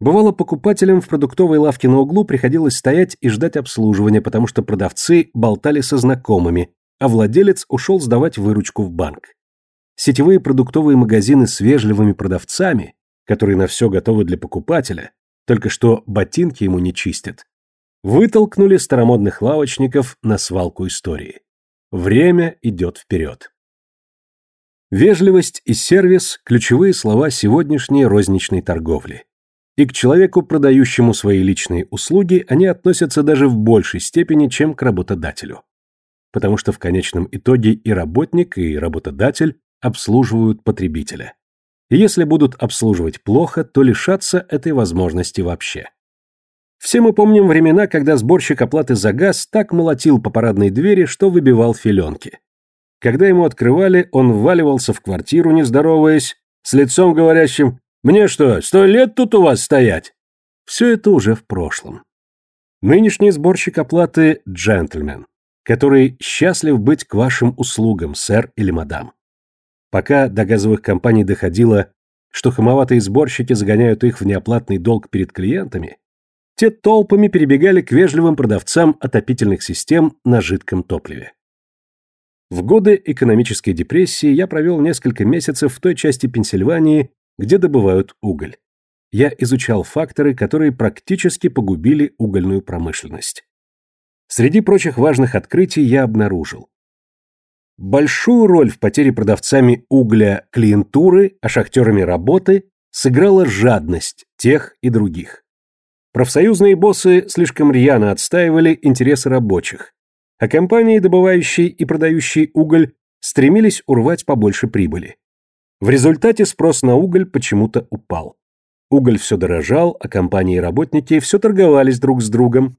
Бывало, покупателям в продуктовой лавке на углу приходилось стоять и ждать обслуживания, потому что продавцы болтали со знакомыми, а владелец ушел сдавать выручку в банк. Сетевые продуктовые магазины с вежливыми продавцами, которые на все готовы для покупателя, только что ботинки ему не чистят, вытолкнули старомодных лавочников на свалку истории. Время идет вперед. Вежливость и сервис – ключевые слова сегодняшней розничной торговли. И к человеку, продающему свои личные услуги, они относятся даже в большей степени, чем к работодателю. Потому что в конечном итоге и работник, и работодатель обслуживают потребителя. И если будут обслуживать плохо, то лишатся этой возможности вообще. Все мы помним времена, когда сборщик оплаты за газ так молотил по парадной двери, что выбивал филенки. Когда ему открывали, он вваливался в квартиру, не здороваясь, с лицом говорящим «Мне что, сто лет тут у вас стоять?» Все это уже в прошлом. Нынешний сборщик оплаты – джентльмен, который счастлив быть к вашим услугам, сэр или мадам. Пока до газовых компаний доходило, что хамоватые сборщики загоняют их в неоплатный долг перед клиентами, те толпами перебегали к вежливым продавцам отопительных систем на жидком топливе. В годы экономической депрессии я провел несколько месяцев в той части Пенсильвании, где добывают уголь. Я изучал факторы, которые практически погубили угольную промышленность. Среди прочих важных открытий я обнаружил. Большую роль в потере продавцами угля клиентуры, а шахтерами работы сыграла жадность тех и других. Профсоюзные боссы слишком рьяно отстаивали интересы рабочих, а компании, добывающие и продающие уголь, стремились урвать побольше прибыли. В результате спрос на уголь почему-то упал. Уголь все дорожал, а компании и работники все торговались друг с другом.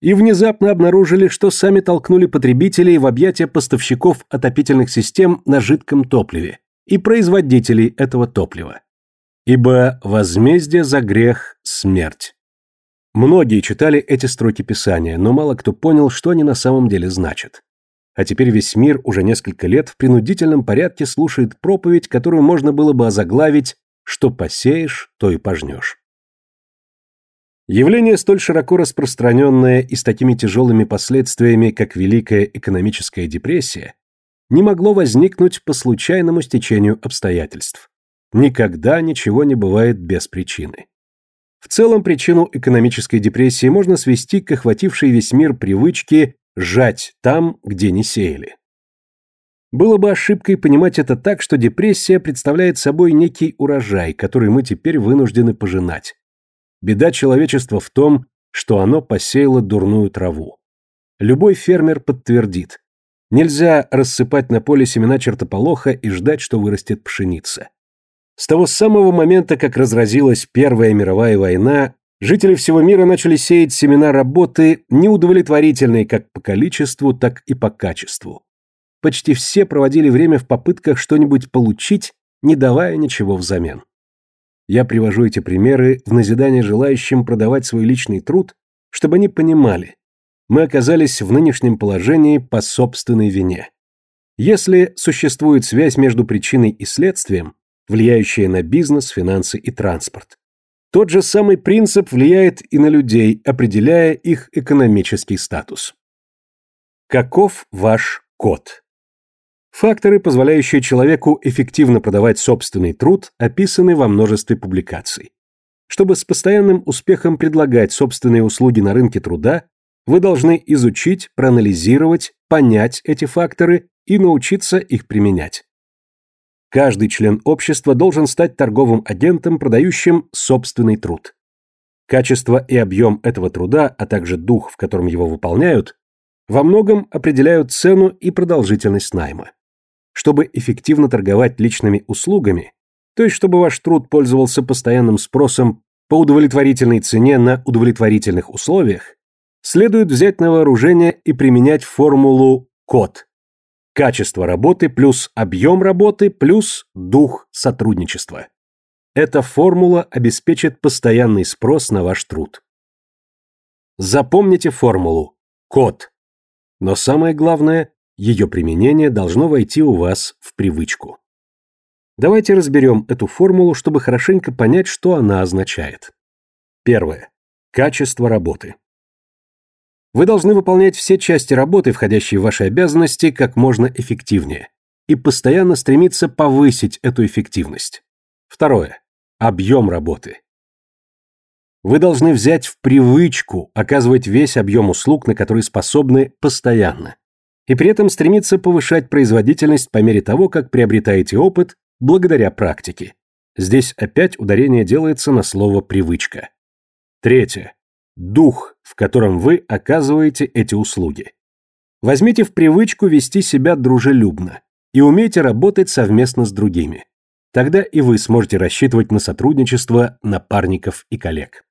И внезапно обнаружили, что сами толкнули потребителей в объятия поставщиков отопительных систем на жидком топливе и производителей этого топлива. Ибо возмездие за грех – смерть. Многие читали эти строки Писания, но мало кто понял, что они на самом деле значат. А теперь весь мир уже несколько лет в принудительном порядке слушает проповедь, которую можно было бы озаглавить «Что посеешь, то и пожнешь». Явление столь широко распространенное и с такими тяжелыми последствиями, как Великая экономическая депрессия, не могло возникнуть по случайному стечению обстоятельств. Никогда ничего не бывает без причины. В целом причину экономической депрессии можно свести к охватившей весь мир привычке жать там, где не сеяли. Было бы ошибкой понимать это так, что депрессия представляет собой некий урожай, который мы теперь вынуждены пожинать. Беда человечества в том, что оно посеяло дурную траву. Любой фермер подтвердит. Нельзя рассыпать на поле семена чертополоха и ждать, что вырастет пшеница. С того самого момента, как разразилась Первая мировая война, жители всего мира начали сеять семена работы, неудовлетворительные как по количеству, так и по качеству. Почти все проводили время в попытках что-нибудь получить, не давая ничего взамен. Я привожу эти примеры в назидание желающим продавать свой личный труд, чтобы они понимали, мы оказались в нынешнем положении по собственной вине. Если существует связь между причиной и следствием, влияющие на бизнес, финансы и транспорт. Тот же самый принцип влияет и на людей, определяя их экономический статус. Каков ваш код? Факторы, позволяющие человеку эффективно продавать собственный труд, описаны во множестве публикаций. Чтобы с постоянным успехом предлагать собственные услуги на рынке труда, вы должны изучить, проанализировать, понять эти факторы и научиться их применять. Каждый член общества должен стать торговым агентом, продающим собственный труд. Качество и объем этого труда, а также дух, в котором его выполняют, во многом определяют цену и продолжительность найма. Чтобы эффективно торговать личными услугами, то есть чтобы ваш труд пользовался постоянным спросом по удовлетворительной цене на удовлетворительных условиях, следует взять на вооружение и применять формулу КОД Качество работы плюс объем работы плюс дух сотрудничества. Эта формула обеспечит постоянный спрос на ваш труд. Запомните формулу. Код. Но самое главное, ее применение должно войти у вас в привычку. Давайте разберем эту формулу, чтобы хорошенько понять, что она означает. Первое. Качество работы. Вы должны выполнять все части работы, входящие в ваши обязанности, как можно эффективнее, и постоянно стремиться повысить эту эффективность. Второе. Объем работы. Вы должны взять в привычку оказывать весь объем услуг, на которые способны постоянно. и при этом стремиться повышать производительность по мере того, как приобретаете опыт благодаря практике. Здесь опять ударение делается на слово «привычка». Третье. Дух, в котором вы оказываете эти услуги. Возьмите в привычку вести себя дружелюбно и умейте работать совместно с другими. Тогда и вы сможете рассчитывать на сотрудничество напарников и коллег.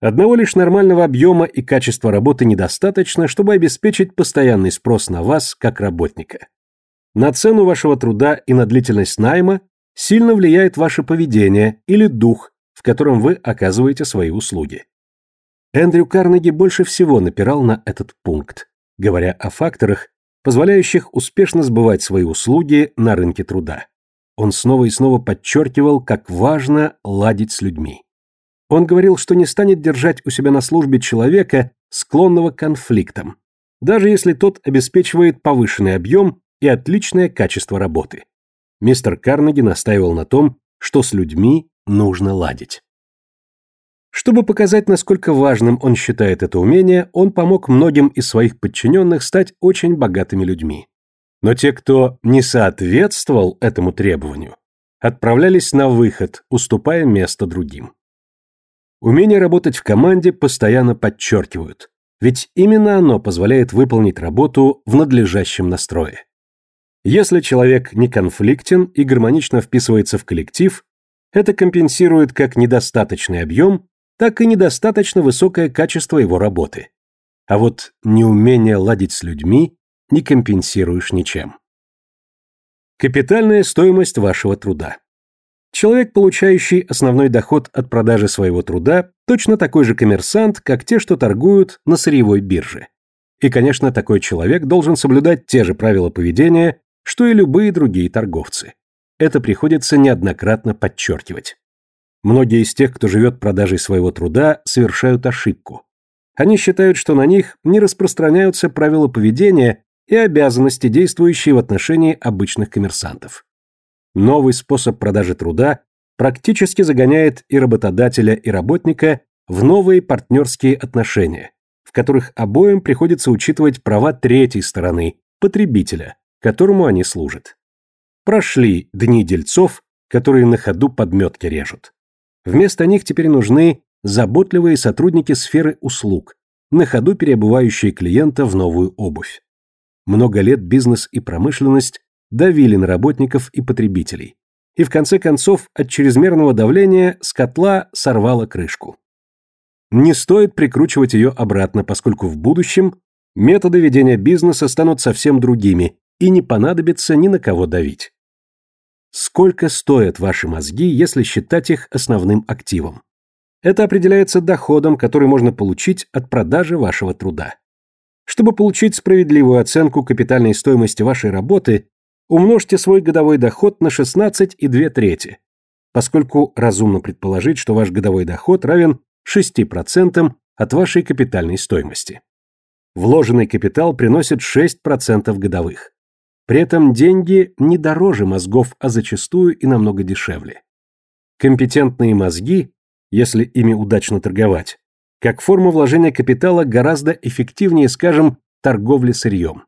Одного лишь нормального объема и качества работы недостаточно, чтобы обеспечить постоянный спрос на вас как работника. На цену вашего труда и на длительность найма сильно влияет ваше поведение или дух, в котором вы оказываете свои услуги. Эндрю Карнеги больше всего напирал на этот пункт, говоря о факторах, позволяющих успешно сбывать свои услуги на рынке труда. Он снова и снова подчеркивал, как важно ладить с людьми. Он говорил, что не станет держать у себя на службе человека, склонного к конфликтам, даже если тот обеспечивает повышенный объем и отличное качество работы. Мистер Карнеги настаивал на том, что с людьми нужно ладить. Чтобы показать, насколько важным он считает это умение, он помог многим из своих подчиненных стать очень богатыми людьми. Но те, кто не соответствовал этому требованию, отправлялись на выход, уступая место другим. Умение работать в команде постоянно подчеркивают, ведь именно оно позволяет выполнить работу в надлежащем настрое. Если человек не конфликтен и гармонично вписывается в коллектив, это компенсирует как недостаточный объем, так и недостаточно высокое качество его работы. А вот неумение ладить с людьми не компенсируешь ничем. Капитальная стоимость вашего труда. Человек, получающий основной доход от продажи своего труда, точно такой же коммерсант, как те, что торгуют на сырьевой бирже. И, конечно, такой человек должен соблюдать те же правила поведения, что и любые другие торговцы. Это приходится неоднократно подчеркивать. Многие из тех, кто живет продажей своего труда, совершают ошибку. Они считают, что на них не распространяются правила поведения и обязанности, действующие в отношении обычных коммерсантов. Новый способ продажи труда практически загоняет и работодателя, и работника в новые партнерские отношения, в которых обоим приходится учитывать права третьей стороны, потребителя, которому они служат. Прошли дни дельцов, которые на ходу подметки режут. Вместо них теперь нужны заботливые сотрудники сферы услуг, на ходу переобувающие клиента в новую обувь. Много лет бизнес и промышленность давили на работников и потребителей. И в конце концов от чрезмерного давления с котла сорвало крышку. Не стоит прикручивать ее обратно, поскольку в будущем методы ведения бизнеса станут совсем другими, и не понадобится ни на кого давить. Сколько стоят ваши мозги, если считать их основным активом? Это определяется доходом, который можно получить от продажи вашего труда. Чтобы получить справедливую оценку капитальной стоимости вашей работы, умножьте свой годовой доход на 16,2 трети, поскольку разумно предположить, что ваш годовой доход равен 6% от вашей капитальной стоимости. Вложенный капитал приносит 6% годовых. При этом деньги не дороже мозгов, а зачастую и намного дешевле. Компетентные мозги, если ими удачно торговать, как форма вложения капитала гораздо эффективнее, скажем, торговли сырьем.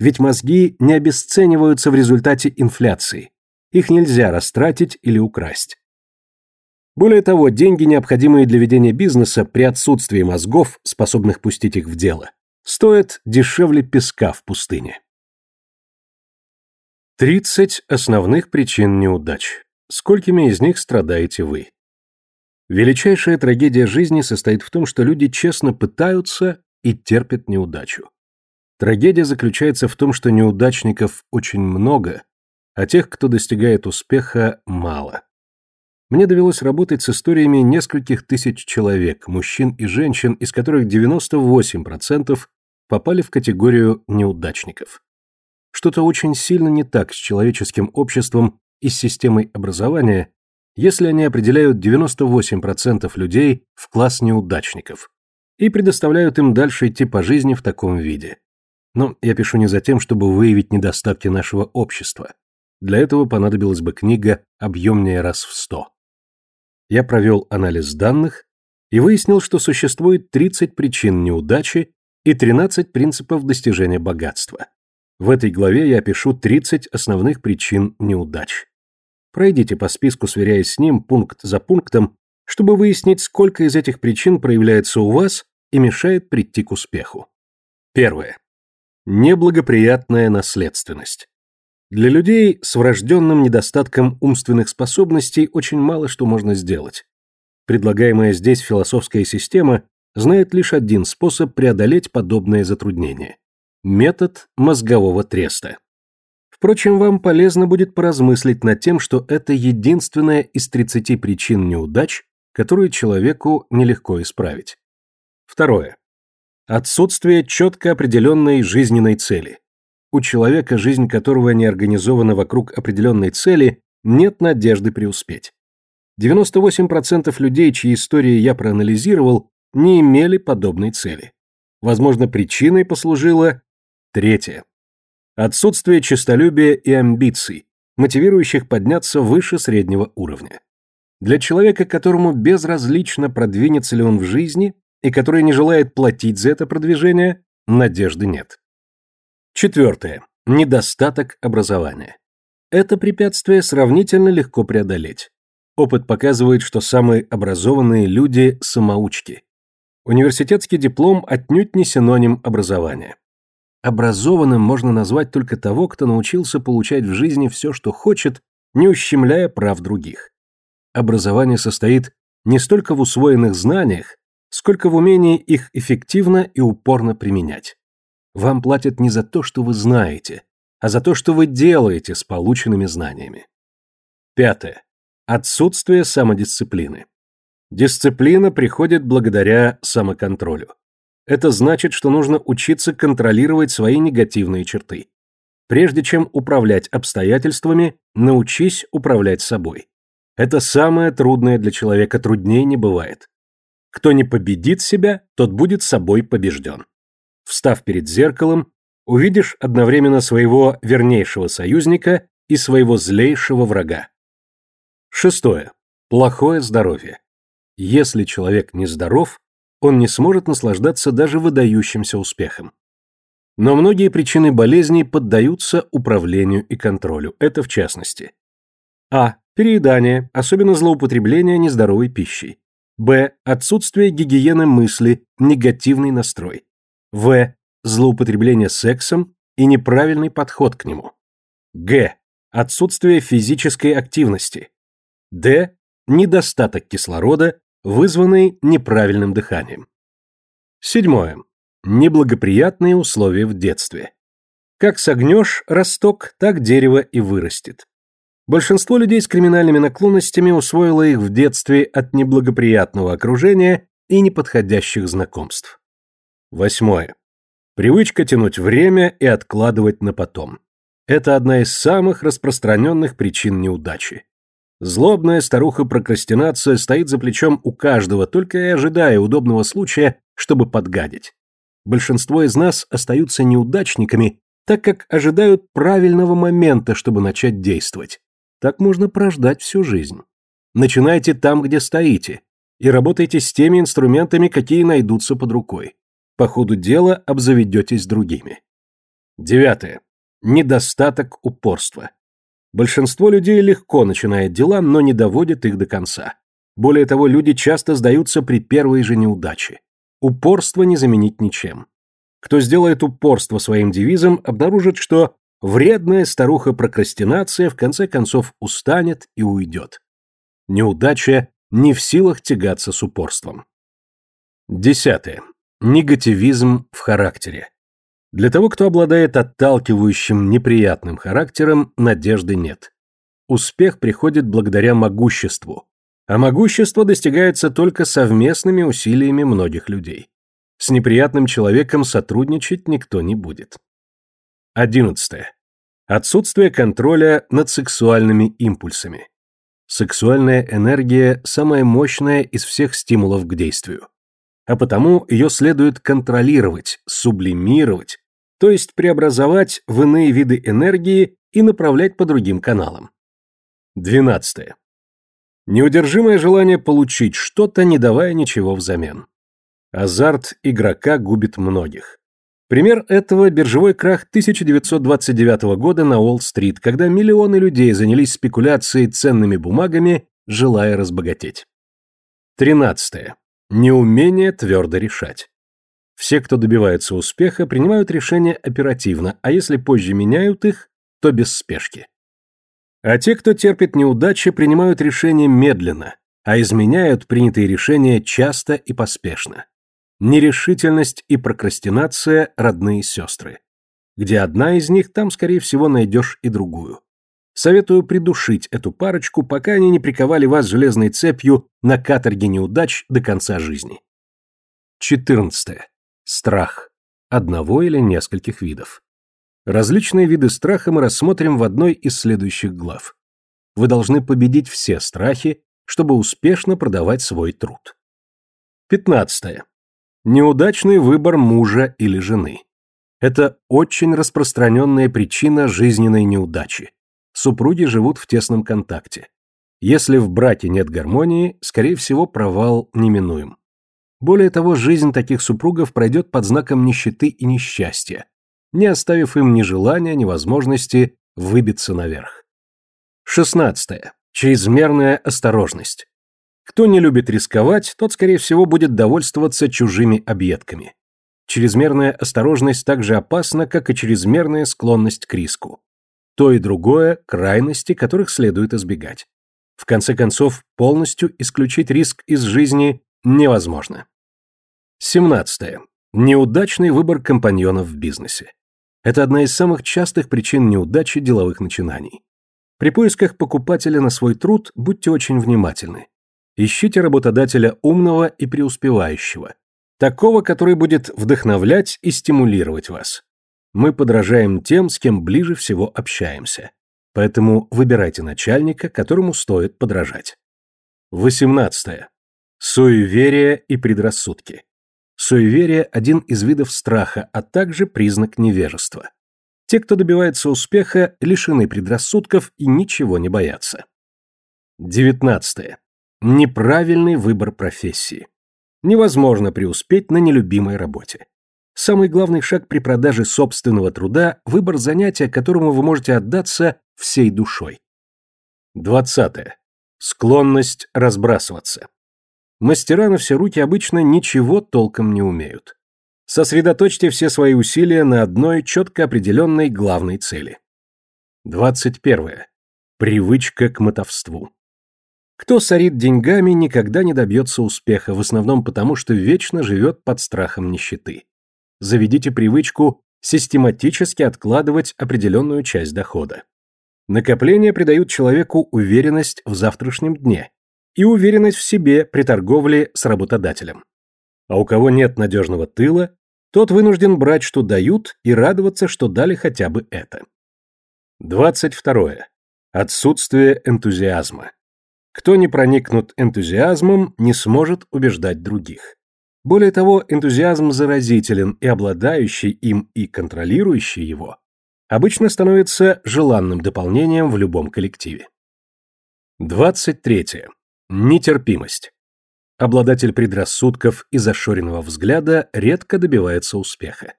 Ведь мозги не обесцениваются в результате инфляции. Их нельзя растратить или украсть. Более того, деньги, необходимые для ведения бизнеса при отсутствии мозгов, способных пустить их в дело, стоят дешевле песка в пустыне. 30 основных причин неудач. Сколькими из них страдаете вы? Величайшая трагедия жизни состоит в том, что люди честно пытаются и терпят неудачу. Трагедия заключается в том, что неудачников очень много, а тех, кто достигает успеха, мало. Мне довелось работать с историями нескольких тысяч человек, мужчин и женщин, из которых 98% попали в категорию неудачников. Что-то очень сильно не так с человеческим обществом и с системой образования, если они определяют 98% людей в класс неудачников и предоставляют им дальше идти по жизни в таком виде. Но я пишу не за тем, чтобы выявить недостатки нашего общества. Для этого понадобилась бы книга объемнее раз в сто. Я провел анализ данных и выяснил, что существует 30 причин неудачи и 13 принципов достижения богатства. В этой главе я опишу 30 основных причин неудач. Пройдите по списку, сверяясь с ним пункт за пунктом, чтобы выяснить, сколько из этих причин проявляется у вас и мешает прийти к успеху. Первое. Неблагоприятная наследственность. Для людей с врожденным недостатком умственных способностей очень мало что можно сделать. Предлагаемая здесь философская система знает лишь один способ преодолеть подобное затруднение – метод мозгового треста. Впрочем, вам полезно будет поразмыслить над тем, что это единственная из 30 причин неудач, которую человеку нелегко исправить. Второе. Отсутствие четко определенной жизненной цели. У человека, жизнь которого не организована вокруг определенной цели, нет надежды преуспеть. 98% людей, чьи истории я проанализировал, не имели подобной цели. Возможно, причиной послужило третье. Отсутствие честолюбия и амбиций, мотивирующих подняться выше среднего уровня. Для человека, которому безразлично, продвинется ли он в жизни, и который не желает платить за это продвижение, надежды нет. Четвертое. Недостаток образования. Это препятствие сравнительно легко преодолеть. Опыт показывает, что самые образованные люди – самоучки. Университетский диплом отнюдь не синоним образования. Образованным можно назвать только того, кто научился получать в жизни все, что хочет, не ущемляя прав других. Образование состоит не столько в усвоенных знаниях, сколько в умении их эффективно и упорно применять. Вам платят не за то, что вы знаете, а за то, что вы делаете с полученными знаниями. Пятое. Отсутствие самодисциплины. Дисциплина приходит благодаря самоконтролю. Это значит, что нужно учиться контролировать свои негативные черты. Прежде чем управлять обстоятельствами, научись управлять собой. Это самое трудное для человека, труднее не бывает. Кто не победит себя, тот будет собой побежден. Встав перед зеркалом, увидишь одновременно своего вернейшего союзника и своего злейшего врага. Шестое. Плохое здоровье. Если человек нездоров, он не сможет наслаждаться даже выдающимся успехом. Но многие причины болезней поддаются управлению и контролю. Это в частности. А. Переедание, особенно злоупотребление нездоровой пищей. Б. Отсутствие гигиены мысли, негативный настрой. В. Злоупотребление сексом и неправильный подход к нему. Г. Отсутствие физической активности. Д. Недостаток кислорода, вызванный неправильным дыханием. Седьмое. Неблагоприятные условия в детстве. Как согнешь росток, так дерево и вырастет. Большинство людей с криминальными наклонностями усвоило их в детстве от неблагоприятного окружения и неподходящих знакомств. Восьмое. Привычка тянуть время и откладывать на потом. Это одна из самых распространенных причин неудачи. Злобная старуха-прокрастинация стоит за плечом у каждого, только и ожидая удобного случая, чтобы подгадить. Большинство из нас остаются неудачниками, так как ожидают правильного момента, чтобы начать действовать. Так можно прождать всю жизнь. Начинайте там, где стоите, и работайте с теми инструментами, какие найдутся под рукой. По ходу дела обзаведетесь другими. Девятое. Недостаток упорства. Большинство людей легко начинает дела, но не доводит их до конца. Более того, люди часто сдаются при первой же неудаче. Упорство не заменить ничем. Кто сделает упорство своим девизом, обнаружит, что Вредная старуха-прокрастинация в конце концов устанет и уйдет. Неудача не в силах тягаться с упорством. Десятое. Негативизм в характере. Для того, кто обладает отталкивающим, неприятным характером, надежды нет. Успех приходит благодаря могуществу, а могущество достигается только совместными усилиями многих людей. С неприятным человеком сотрудничать никто не будет. Одиннадцатое. Отсутствие контроля над сексуальными импульсами. Сексуальная энергия – самая мощная из всех стимулов к действию. А потому ее следует контролировать, сублимировать, то есть преобразовать в иные виды энергии и направлять по другим каналам. Двенадцатое. Неудержимое желание получить что-то, не давая ничего взамен. Азарт игрока губит многих. Пример этого – биржевой крах 1929 года на Уолл-стрит, когда миллионы людей занялись спекуляцией ценными бумагами, желая разбогатеть. 13. Неумение твердо решать. Все, кто добивается успеха, принимают решения оперативно, а если позже меняют их, то без спешки. А те, кто терпит неудачи, принимают решения медленно, а изменяют принятые решения часто и поспешно. Нерешительность и прокрастинация – родные сестры. Где одна из них, там, скорее всего, найдешь и другую. Советую придушить эту парочку, пока они не приковали вас железной цепью на каторге неудач до конца жизни. 14. Страх. Одного или нескольких видов. Различные виды страха мы рассмотрим в одной из следующих глав. Вы должны победить все страхи, чтобы успешно продавать свой труд. 15. Неудачный выбор мужа или жены. Это очень распространенная причина жизненной неудачи. Супруги живут в тесном контакте. Если в браке нет гармонии, скорее всего, провал неминуем. Более того, жизнь таких супругов пройдет под знаком нищеты и несчастья, не оставив им ни желания, ни возможности выбиться наверх. 16. Чрезмерная осторожность. Кто не любит рисковать, тот, скорее всего, будет довольствоваться чужими объедками. Чрезмерная осторожность так же опасна, как и чрезмерная склонность к риску. То и другое – крайности, которых следует избегать. В конце концов, полностью исключить риск из жизни невозможно. 17. Неудачный выбор компаньонов в бизнесе. Это одна из самых частых причин неудачи деловых начинаний. При поисках покупателя на свой труд будьте очень внимательны. Ищите работодателя умного и преуспевающего. Такого, который будет вдохновлять и стимулировать вас. Мы подражаем тем, с кем ближе всего общаемся. Поэтому выбирайте начальника, которому стоит подражать. 18. Суеверие и предрассудки. Суеверие – один из видов страха, а также признак невежества. Те, кто добивается успеха, лишены предрассудков и ничего не боятся. 19. Неправильный выбор профессии. Невозможно преуспеть на нелюбимой работе. Самый главный шаг при продаже собственного труда – выбор занятия, которому вы можете отдаться всей душой. 20. Склонность разбрасываться. Мастера на все руки обычно ничего толком не умеют. Сосредоточьте все свои усилия на одной четко определенной главной цели. 21. Привычка к мотовству. Кто сорит деньгами, никогда не добьется успеха, в основном потому, что вечно живет под страхом нищеты. Заведите привычку систематически откладывать определенную часть дохода. Накопления придают человеку уверенность в завтрашнем дне и уверенность в себе при торговле с работодателем. А у кого нет надежного тыла, тот вынужден брать, что дают, и радоваться, что дали хотя бы это. 22. Отсутствие энтузиазма. Кто не проникнут энтузиазмом, не сможет убеждать других. Более того, энтузиазм заразителен, и обладающий им и контролирующий его обычно становится желанным дополнением в любом коллективе. 23. Нетерпимость. Обладатель предрассудков и зашоренного взгляда редко добивается успеха.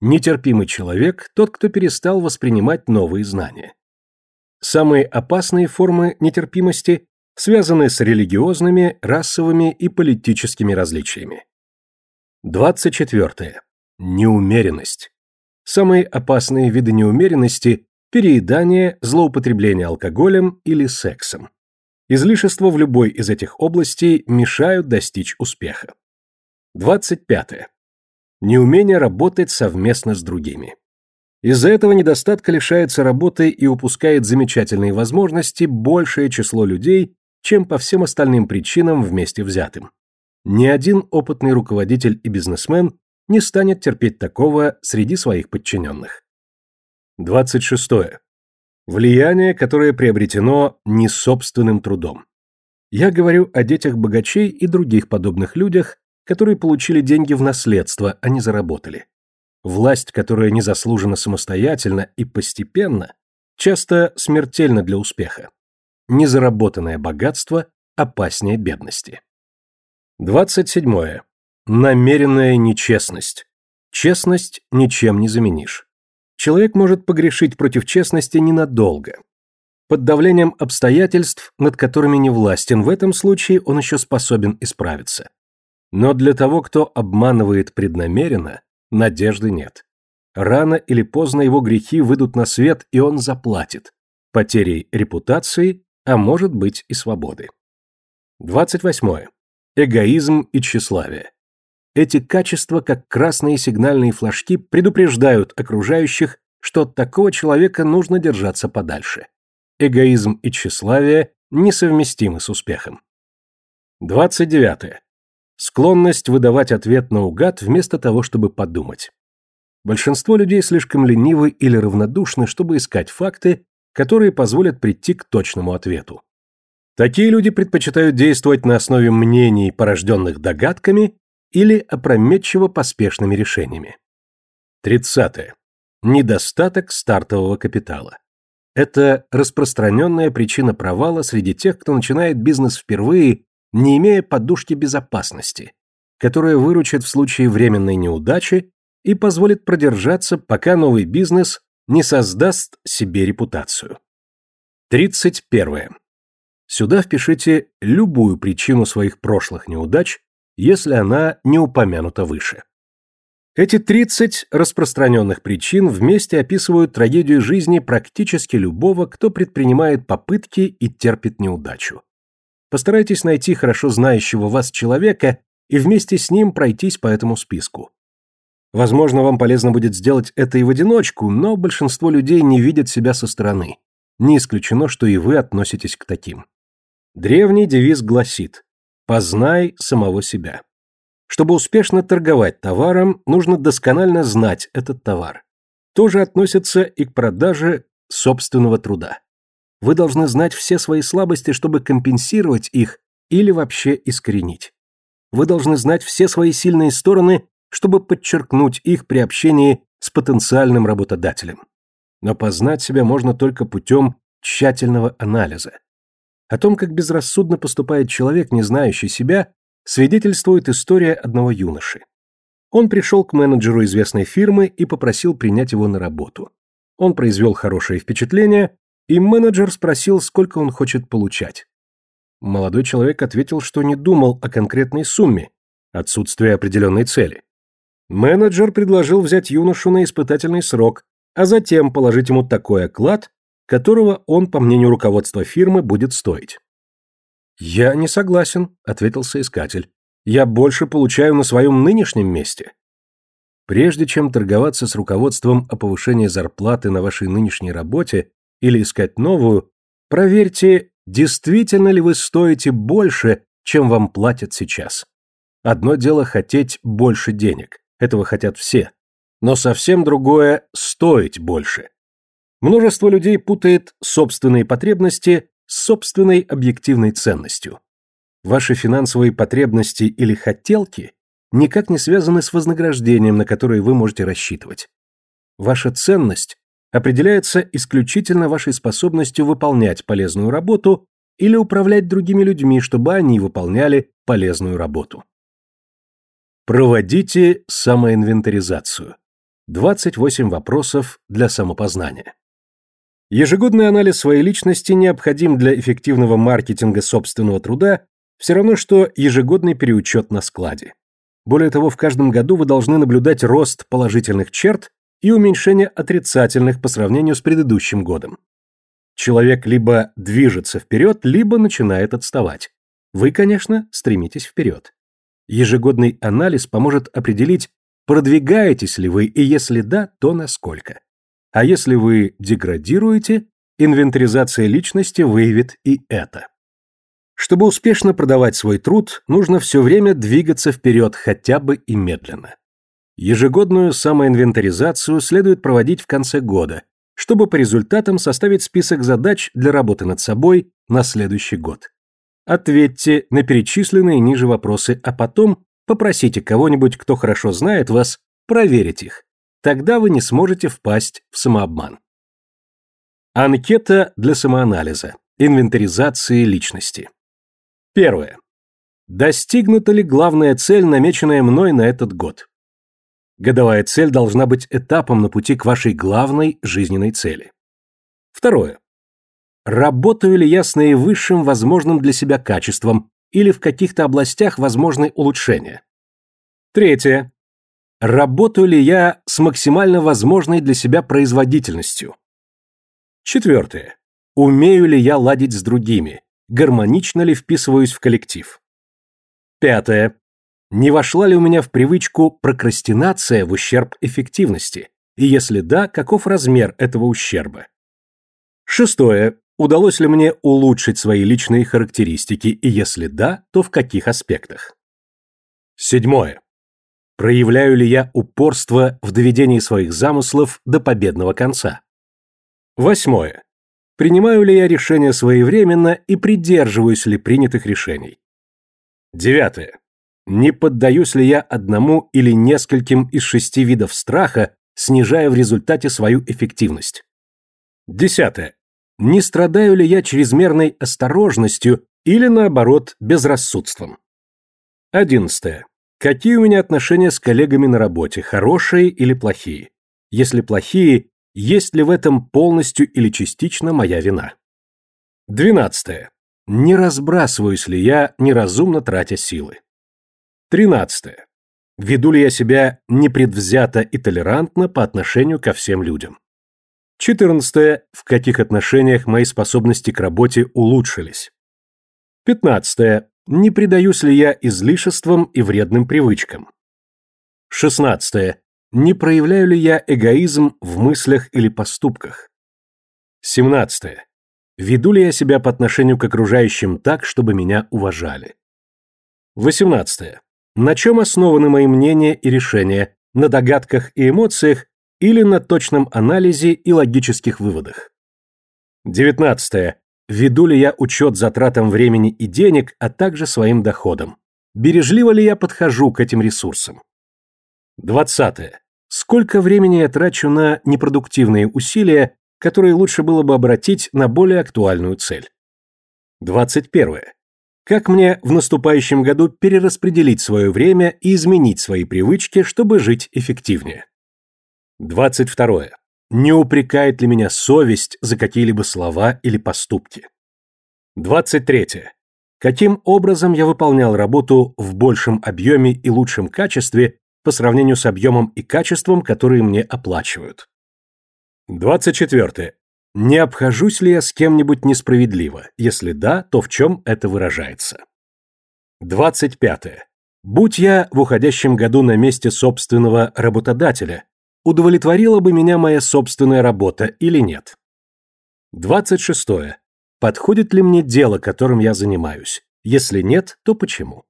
Нетерпимый человек – тот, кто перестал воспринимать новые знания. Самые опасные формы нетерпимости связаны с религиозными, расовыми и политическими различиями. 24. Неумеренность. Самые опасные виды неумеренности – переедание, злоупотребление алкоголем или сексом. Излишества в любой из этих областей мешают достичь успеха. 25. Неумение работать совместно с другими. Из-за этого недостатка лишается работы и упускает замечательные возможности большее число людей, чем по всем остальным причинам вместе взятым. Ни один опытный руководитель и бизнесмен не станет терпеть такого среди своих подчиненных. 26. Влияние, которое приобретено не собственным трудом. Я говорю о детях богачей и других подобных людях, которые получили деньги в наследство, а не заработали. Власть, которая не заслужена самостоятельно и постепенно, часто смертельна для успеха. Незаработанное богатство опаснее бедности. 27. намеренная нечестность. Честность ничем не заменишь. Человек может погрешить против честности ненадолго. Под давлением обстоятельств, над которыми не властен, в этом случае он еще способен исправиться. Но для того, кто обманывает преднамеренно, надежды нет. Рано или поздно его грехи выйдут на свет, и он заплатит. Потерей репутации, а может быть и свободы. 28. Эгоизм и тщеславие. Эти качества, как красные сигнальные флажки, предупреждают окружающих, что от такого человека нужно держаться подальше. Эгоизм и тщеславие несовместимы с успехом. 29. Склонность выдавать ответ наугад вместо того, чтобы подумать. Большинство людей слишком ленивы или равнодушны, чтобы искать факты, которые позволят прийти к точному ответу. Такие люди предпочитают действовать на основе мнений, порожденных догадками, или опрометчиво поспешными решениями. 30. Недостаток стартового капитала. Это распространенная причина провала среди тех, кто начинает бизнес впервые, не имея подушки безопасности, которая выручит в случае временной неудачи и позволит продержаться, пока новый бизнес не создаст себе репутацию. 31. Сюда впишите любую причину своих прошлых неудач, если она не упомянута выше. Эти 30 распространенных причин вместе описывают трагедию жизни практически любого, кто предпринимает попытки и терпит неудачу. Постарайтесь найти хорошо знающего вас человека и вместе с ним пройтись по этому списку. Возможно, вам полезно будет сделать это и в одиночку, но большинство людей не видят себя со стороны. Не исключено, что и вы относитесь к таким. Древний девиз гласит «Познай самого себя». Чтобы успешно торговать товаром, нужно досконально знать этот товар. Тоже относится и к продаже собственного труда. Вы должны знать все свои слабости, чтобы компенсировать их или вообще искоренить. Вы должны знать все свои сильные стороны, чтобы подчеркнуть их при общении с потенциальным работодателем. Но познать себя можно только путем тщательного анализа. О том, как безрассудно поступает человек, не знающий себя, свидетельствует история одного юноши. Он пришел к менеджеру известной фирмы и попросил принять его на работу. Он произвел хорошее впечатление, и менеджер спросил, сколько он хочет получать. Молодой человек ответил, что не думал о конкретной сумме, отсутствие определенной цели. Менеджер предложил взять юношу на испытательный срок, а затем положить ему такой оклад, которого он, по мнению руководства фирмы, будет стоить. «Я не согласен», — ответил соискатель. «Я больше получаю на своем нынешнем месте». Прежде чем торговаться с руководством о повышении зарплаты на вашей нынешней работе или искать новую, проверьте, действительно ли вы стоите больше, чем вам платят сейчас. Одно дело хотеть больше денег, этого хотят все, но совсем другое – стоить больше. Множество людей путает собственные потребности с собственной объективной ценностью. Ваши финансовые потребности или хотелки никак не связаны с вознаграждением, на которое вы можете рассчитывать. Ваша ценность определяется исключительно вашей способностью выполнять полезную работу или управлять другими людьми, чтобы они выполняли полезную работу. Проводите самоинвентаризацию. 28 вопросов для самопознания. Ежегодный анализ своей личности необходим для эффективного маркетинга собственного труда, все равно что ежегодный переучет на складе. Более того, в каждом году вы должны наблюдать рост положительных черт и уменьшение отрицательных по сравнению с предыдущим годом. Человек либо движется вперед, либо начинает отставать. Вы, конечно, стремитесь вперед. Ежегодный анализ поможет определить, продвигаетесь ли вы, и если да, то насколько. А если вы деградируете, инвентаризация личности выявит и это. Чтобы успешно продавать свой труд, нужно все время двигаться вперед хотя бы и медленно. Ежегодную самоинвентаризацию следует проводить в конце года, чтобы по результатам составить список задач для работы над собой на следующий год. Ответьте на перечисленные ниже вопросы, а потом попросите кого-нибудь, кто хорошо знает вас, проверить их. Тогда вы не сможете впасть в самообман. Анкета для самоанализа. Инвентаризации личности. Первое. Достигнута ли главная цель, намеченная мной на этот год? Годовая цель должна быть этапом на пути к вашей главной жизненной цели. Второе. Работаю ли я с наивысшим возможным для себя качеством или в каких-то областях возможны улучшения? Третье. Работаю ли я с максимально возможной для себя производительностью? Четвертое. Умею ли я ладить с другими? Гармонично ли вписываюсь в коллектив? Пятое. Не вошла ли у меня в привычку прокрастинация в ущерб эффективности? И если да, каков размер этого ущерба? Шестое. Удалось ли мне улучшить свои личные характеристики, и если да, то в каких аспектах? Седьмое. Проявляю ли я упорство в доведении своих замыслов до победного конца? Восьмое. Принимаю ли я решения своевременно и придерживаюсь ли принятых решений? Девятое. Не поддаюсь ли я одному или нескольким из шести видов страха, снижая в результате свою эффективность? Десятое. Не страдаю ли я чрезмерной осторожностью или, наоборот, безрассудством? Одиннадцатое. Какие у меня отношения с коллегами на работе, хорошие или плохие? Если плохие, есть ли в этом полностью или частично моя вина? Двенадцатое. Не разбрасываюсь ли я, неразумно тратя силы? Тринадцатое. Веду ли я себя непредвзято и толерантно по отношению ко всем людям? Четырнадцатое. В каких отношениях мои способности к работе улучшились? Пятнадцатое. Не предаюсь ли я излишествам и вредным привычкам? Шестнадцатое. Не проявляю ли я эгоизм в мыслях или поступках? Семнадцатое. Веду ли я себя по отношению к окружающим так, чтобы меня уважали? Восемнадцатое. На чем основаны мои мнения и решения? На догадках и эмоциях или на точном анализе и логических выводах? Девятнадцатое. Веду ли я учет затратам времени и денег, а также своим доходам? Бережливо ли я подхожу к этим ресурсам? Двадцатое. Сколько времени я трачу на непродуктивные усилия, которые лучше было бы обратить на более актуальную цель? Двадцать первое. Как мне в наступающем году перераспределить свое время и изменить свои привычки, чтобы жить эффективнее? Двадцать второе. Не упрекает ли меня совесть за какие-либо слова или поступки? 23. Каким образом я выполнял работу в большем объеме и лучшем качестве по сравнению с объемом и качеством, которые мне оплачивают? 24. Не обхожусь ли я с кем-нибудь несправедливо? Если да, то в чем это выражается? 25. Будь я в уходящем году на месте собственного работодателя, удовлетворила бы меня моя собственная работа или нет. 26. Подходит ли мне дело, которым я занимаюсь? Если нет, то почему?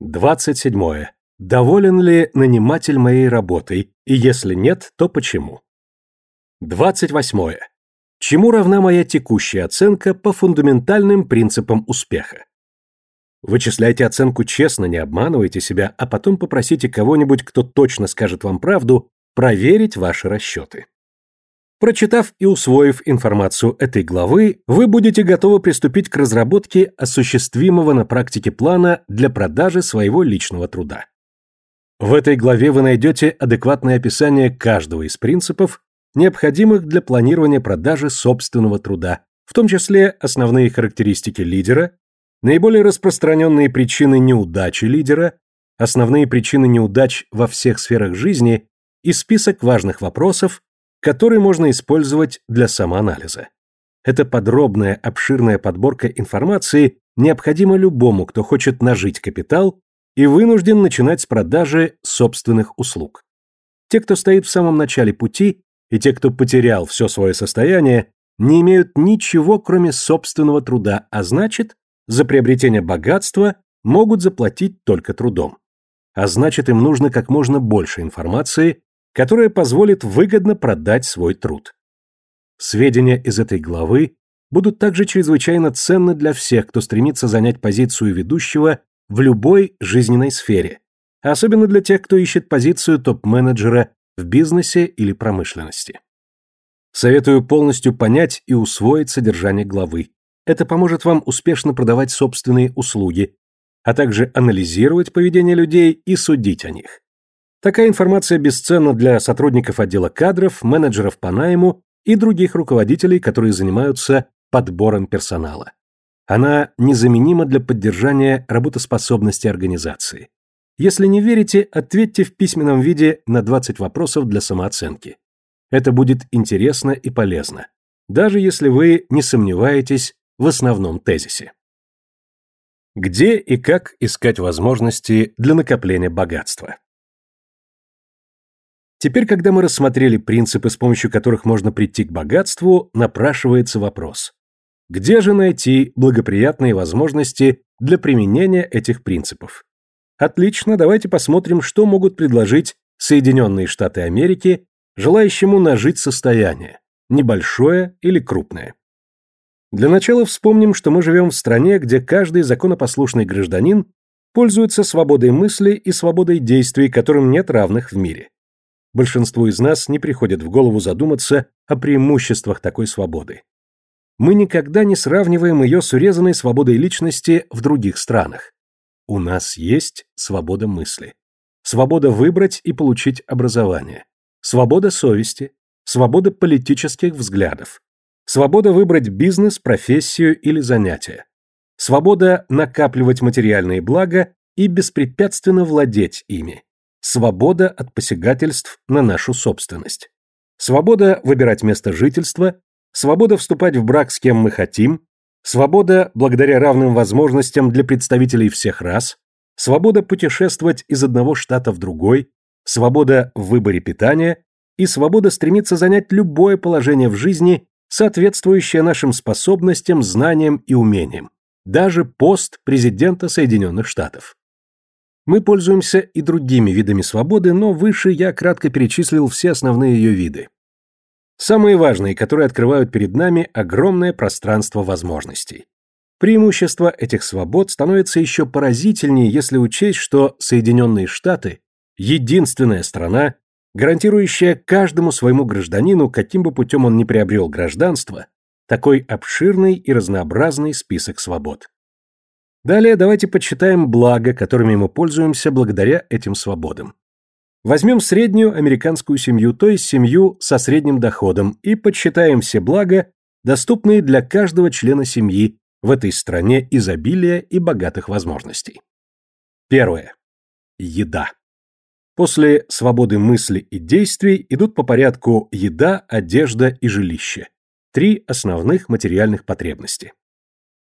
27. Доволен ли наниматель моей работой, и если нет, то почему? 28. Чему равна моя текущая оценка по фундаментальным принципам успеха? Вычисляйте оценку честно, не обманывайте себя, а потом попросите кого-нибудь, кто точно скажет вам правду, проверить ваши расчеты. Прочитав и усвоив информацию этой главы, вы будете готовы приступить к разработке осуществимого на практике плана для продажи своего личного труда. В этой главе вы найдете адекватное описание каждого из принципов, необходимых для планирования продажи собственного труда, в том числе основные характеристики лидера, наиболее распространенные причины неудачи лидера, основные причины неудач во всех сферах жизни и список важных вопросов, которые можно использовать для самоанализа. Эта подробная, обширная подборка информации необходима любому, кто хочет нажить капитал и вынужден начинать с продажи собственных услуг. Те, кто стоит в самом начале пути, и те, кто потерял все свое состояние, не имеют ничего, кроме собственного труда, а значит, за приобретение богатства могут заплатить только трудом. А значит, им нужно как можно больше информации, которая позволит выгодно продать свой труд. Сведения из этой главы будут также чрезвычайно ценны для всех, кто стремится занять позицию ведущего в любой жизненной сфере, особенно для тех, кто ищет позицию топ-менеджера в бизнесе или промышленности. Советую полностью понять и усвоить содержание главы. Это поможет вам успешно продавать собственные услуги, а также анализировать поведение людей и судить о них. Такая информация бесценна для сотрудников отдела кадров, менеджеров по найму и других руководителей, которые занимаются подбором персонала. Она незаменима для поддержания работоспособности организации. Если не верите, ответьте в письменном виде на 20 вопросов для самооценки. Это будет интересно и полезно, даже если вы не сомневаетесь в основном тезисе. Где и как искать возможности для накопления богатства? Теперь, когда мы рассмотрели принципы, с помощью которых можно прийти к богатству, напрашивается вопрос. Где же найти благоприятные возможности для применения этих принципов? Отлично, давайте посмотрим, что могут предложить Соединенные Штаты Америки желающему нажить состояние, небольшое или крупное. Для начала вспомним, что мы живем в стране, где каждый законопослушный гражданин пользуется свободой мысли и свободой действий, которым нет равных в мире. Большинству из нас не приходит в голову задуматься о преимуществах такой свободы. Мы никогда не сравниваем ее с урезанной свободой личности в других странах. У нас есть свобода мысли. Свобода выбрать и получить образование. Свобода совести. Свобода политических взглядов. Свобода выбрать бизнес, профессию или занятие. Свобода накапливать материальные блага и беспрепятственно владеть ими. Свобода от посягательств на нашу собственность. Свобода выбирать место жительства. Свобода вступать в брак с кем мы хотим. Свобода, благодаря равным возможностям для представителей всех рас, свобода путешествовать из одного штата в другой, свобода в выборе питания и свобода стремиться занять любое положение в жизни, соответствующее нашим способностям, знаниям и умениям, даже пост президента Соединенных Штатов. Мы пользуемся и другими видами свободы, но выше я кратко перечислил все основные ее виды. Самые важные, которые открывают перед нами огромное пространство возможностей. Преимущество этих свобод становится еще поразительнее, если учесть, что Соединенные Штаты – единственная страна, гарантирующая каждому своему гражданину, каким бы путем он ни приобрел гражданство, такой обширный и разнообразный список свобод. Далее давайте подсчитаем блага, которыми мы пользуемся благодаря этим свободам. Возьмем среднюю американскую семью, то есть семью со средним доходом, и подсчитаем все блага, доступные для каждого члена семьи в этой стране изобилия и богатых возможностей. Первое. Еда. После свободы мысли и действий идут по порядку еда, одежда и жилище. Три основных материальных потребности.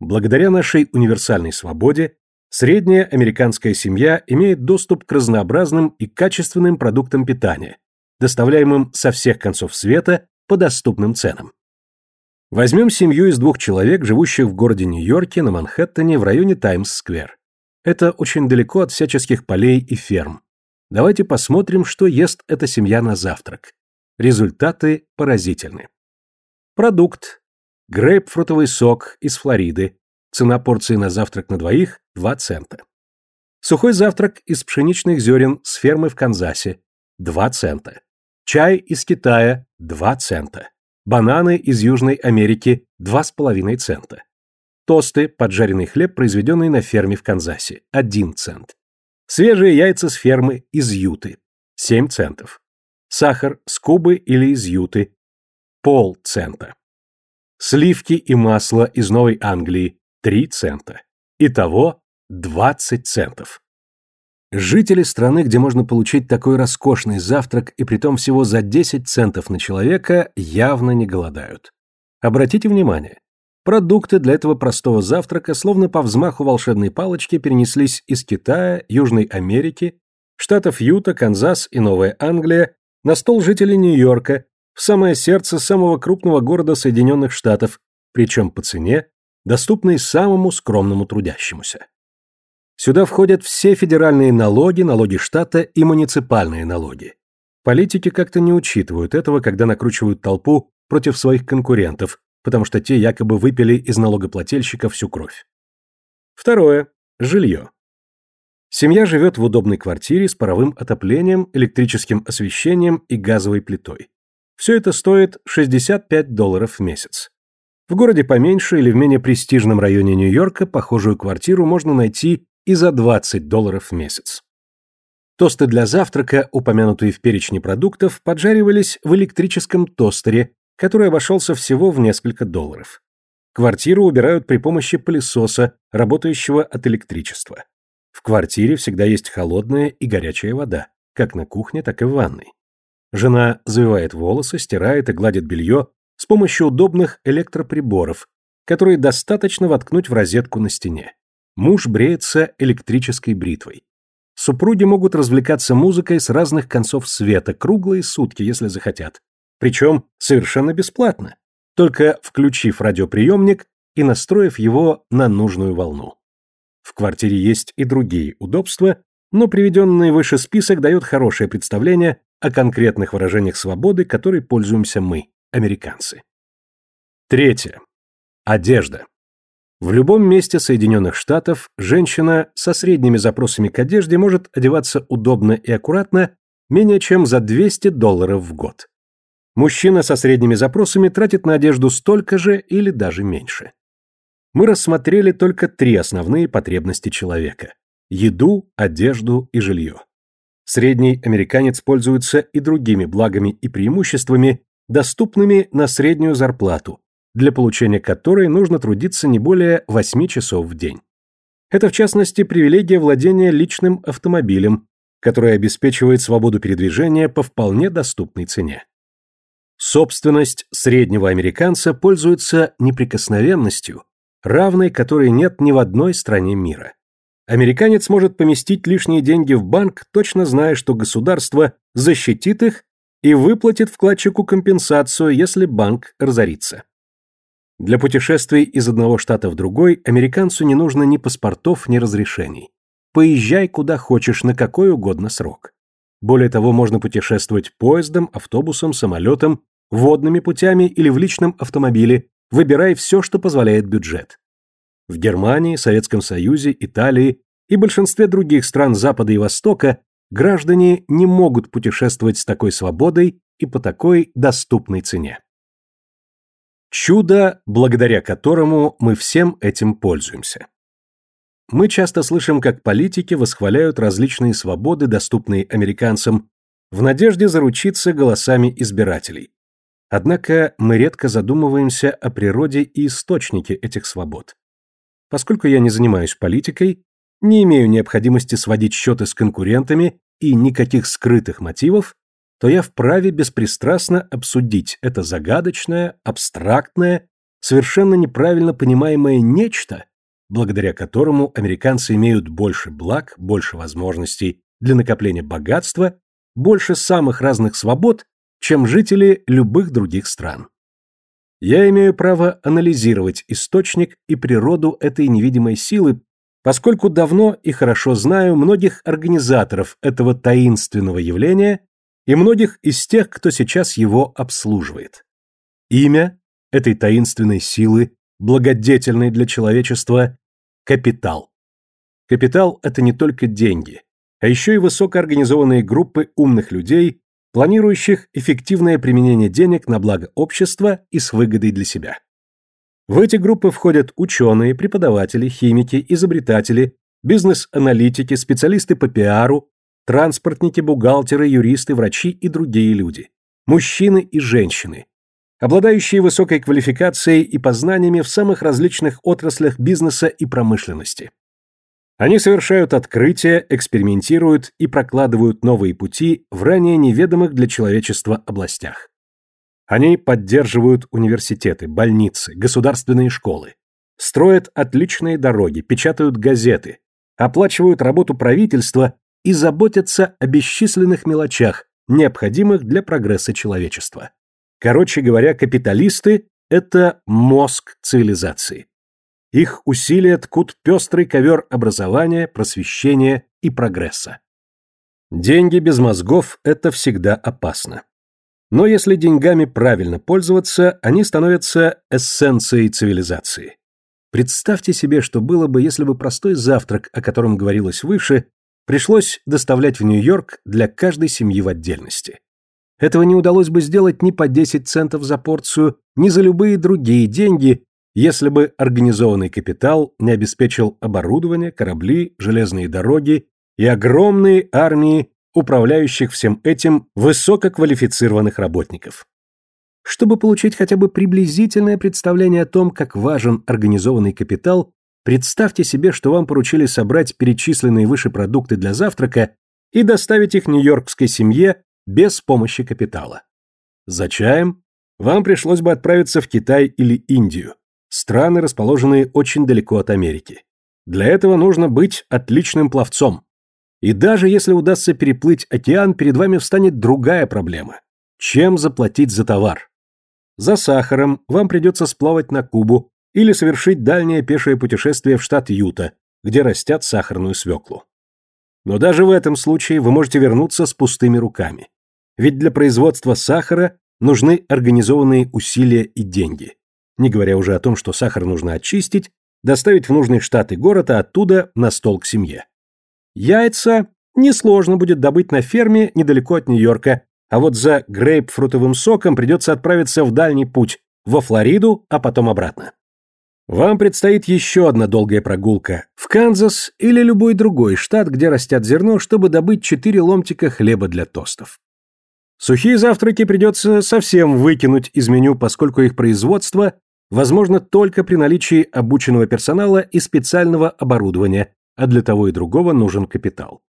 Благодаря нашей универсальной свободе Средняя американская семья имеет доступ к разнообразным и качественным продуктам питания, доставляемым со всех концов света по доступным ценам. Возьмем семью из двух человек, живущих в городе Нью-Йорке на Манхэттене в районе Таймс-сквер. Это очень далеко от всяческих полей и ферм. Давайте посмотрим, что ест эта семья на завтрак. Результаты поразительны. Продукт. Грейпфрутовый сок из Флориды, Цена порции на завтрак на двоих – 2 цента. Сухой завтрак из пшеничных зерен с фермы в Канзасе – 2 цента. Чай из Китая – 2 цента. Бананы из Южной Америки – 2,5 цента. Тосты, поджаренный хлеб, произведенный на ферме в Канзасе – 1 цент. Свежие яйца с фермы из Юты – 7 центов. Сахар с Кубы или из Юты – полцента. Сливки и масло из Новой Англии 3 цента. Итого 20 центов. Жители страны, где можно получить такой роскошный завтрак и притом всего за 10 центов на человека, явно не голодают. Обратите внимание, продукты для этого простого завтрака словно по взмаху волшебной палочки перенеслись из Китая, Южной Америки, штатов Юта, Канзас и Новая Англия на стол жителей Нью-Йорка, в самое сердце самого крупного города Соединенных Штатов, причем по цене, доступный самому скромному трудящемуся. Сюда входят все федеральные налоги, налоги штата и муниципальные налоги. Политики как-то не учитывают этого, когда накручивают толпу против своих конкурентов, потому что те якобы выпили из налогоплательщиков всю кровь. Второе. Жилье. Семья живет в удобной квартире с паровым отоплением, электрическим освещением и газовой плитой. Все это стоит 65 долларов в месяц. В городе поменьше или в менее престижном районе Нью-Йорка похожую квартиру можно найти и за 20 долларов в месяц. Тосты для завтрака, упомянутые в перечне продуктов, поджаривались в электрическом тостере, который обошелся всего в несколько долларов. Квартиру убирают при помощи пылесоса, работающего от электричества. В квартире всегда есть холодная и горячая вода, как на кухне, так и в ванной. Жена завивает волосы, стирает и гладит белье с помощью удобных электроприборов, которые достаточно воткнуть в розетку на стене. Муж бреется электрической бритвой. Супруги могут развлекаться музыкой с разных концов света, круглые сутки, если захотят. Причем совершенно бесплатно, только включив радиоприемник и настроив его на нужную волну. В квартире есть и другие удобства, но приведенный выше список дает хорошее представление о конкретных выражениях свободы, которой пользуемся мы, американцы. Третье. Одежда. В любом месте Соединенных Штатов женщина со средними запросами к одежде может одеваться удобно и аккуратно менее чем за 200 долларов в год. Мужчина со средними запросами тратит на одежду столько же или даже меньше. Мы рассмотрели только три основные потребности человека – еду, одежду и жилье. Средний американец пользуется и другими благами и преимуществами, доступными на среднюю зарплату, для получения которой нужно трудиться не более 8 часов в день. Это, в частности, привилегия владения личным автомобилем, который обеспечивает свободу передвижения по вполне доступной цене. Собственность среднего американца пользуется неприкосновенностью, равной которой нет ни в одной стране мира. Американец может поместить лишние деньги в банк, точно зная, что государство защитит их и выплатит вкладчику компенсацию, если банк разорится. Для путешествий из одного штата в другой американцу не нужно ни паспортов, ни разрешений. Поезжай куда хочешь на какой угодно срок. Более того, можно путешествовать поездом, автобусом, самолетом, водными путями или в личном автомобиле, выбирай все, что позволяет бюджет. В Германии, Советском Союзе, Италии и большинстве других стран Запада и Востока граждане не могут путешествовать с такой свободой и по такой доступной цене. Чудо, благодаря которому мы всем этим пользуемся. Мы часто слышим, как политики восхваляют различные свободы, доступные американцам, в надежде заручиться голосами избирателей. Однако мы редко задумываемся о природе и источнике этих свобод. Поскольку я не занимаюсь политикой, не имею необходимости сводить счеты с конкурентами и никаких скрытых мотивов, то я вправе беспристрастно обсудить это загадочное, абстрактное, совершенно неправильно понимаемое нечто, благодаря которому американцы имеют больше благ, больше возможностей для накопления богатства, больше самых разных свобод, чем жители любых других стран. Я имею право анализировать источник и природу этой невидимой силы, поскольку давно и хорошо знаю многих организаторов этого таинственного явления и многих из тех, кто сейчас его обслуживает. Имя этой таинственной силы, благодетельной для человечества – капитал. Капитал – это не только деньги, а еще и высокоорганизованные группы умных людей, планирующих эффективное применение денег на благо общества и с выгодой для себя. В эти группы входят ученые, преподаватели, химики, изобретатели, бизнес-аналитики, специалисты по пиару, транспортники, бухгалтеры, юристы, врачи и другие люди, мужчины и женщины, обладающие высокой квалификацией и познаниями в самых различных отраслях бизнеса и промышленности. Они совершают открытия, экспериментируют и прокладывают новые пути в ранее неведомых для человечества областях. Они поддерживают университеты, больницы, государственные школы, строят отличные дороги, печатают газеты, оплачивают работу правительства и заботятся о бесчисленных мелочах, необходимых для прогресса человечества. Короче говоря, капиталисты – это мозг цивилизации. Их усилия ткут пестрый ковер образования, просвещения и прогресса. Деньги без мозгов – это всегда опасно. Но если деньгами правильно пользоваться, они становятся эссенцией цивилизации. Представьте себе, что было бы, если бы простой завтрак, о котором говорилось выше, пришлось доставлять в Нью-Йорк для каждой семьи в отдельности. Этого не удалось бы сделать ни по 10 центов за порцию, ни за любые другие деньги, если бы организованный капитал не обеспечил оборудование, корабли, железные дороги и огромные армии управляющих всем этим высококвалифицированных работников. Чтобы получить хотя бы приблизительное представление о том, как важен организованный капитал, представьте себе, что вам поручили собрать перечисленные выше продукты для завтрака и доставить их нью-йоркской семье без помощи капитала. За чаем вам пришлось бы отправиться в Китай или Индию, страны, расположенные очень далеко от Америки. Для этого нужно быть отличным пловцом. И даже если удастся переплыть океан, перед вами встанет другая проблема. Чем заплатить за товар? За сахаром вам придется сплавать на Кубу или совершить дальнее пешее путешествие в штат Юта, где растят сахарную свеклу. Но даже в этом случае вы можете вернуться с пустыми руками. Ведь для производства сахара нужны организованные усилия и деньги. Не говоря уже о том, что сахар нужно очистить, доставить в нужный штат и город, а оттуда на стол к семье. Яйца несложно будет добыть на ферме недалеко от Нью-Йорка, а вот за грейпфрутовым соком придется отправиться в дальний путь, во Флориду, а потом обратно. Вам предстоит еще одна долгая прогулка в Канзас или любой другой штат, где растят зерно, чтобы добыть четыре ломтика хлеба для тостов. Сухие завтраки придется совсем выкинуть из меню, поскольку их производство возможно только при наличии обученного персонала и специального оборудования, а для того и другого нужен капитал.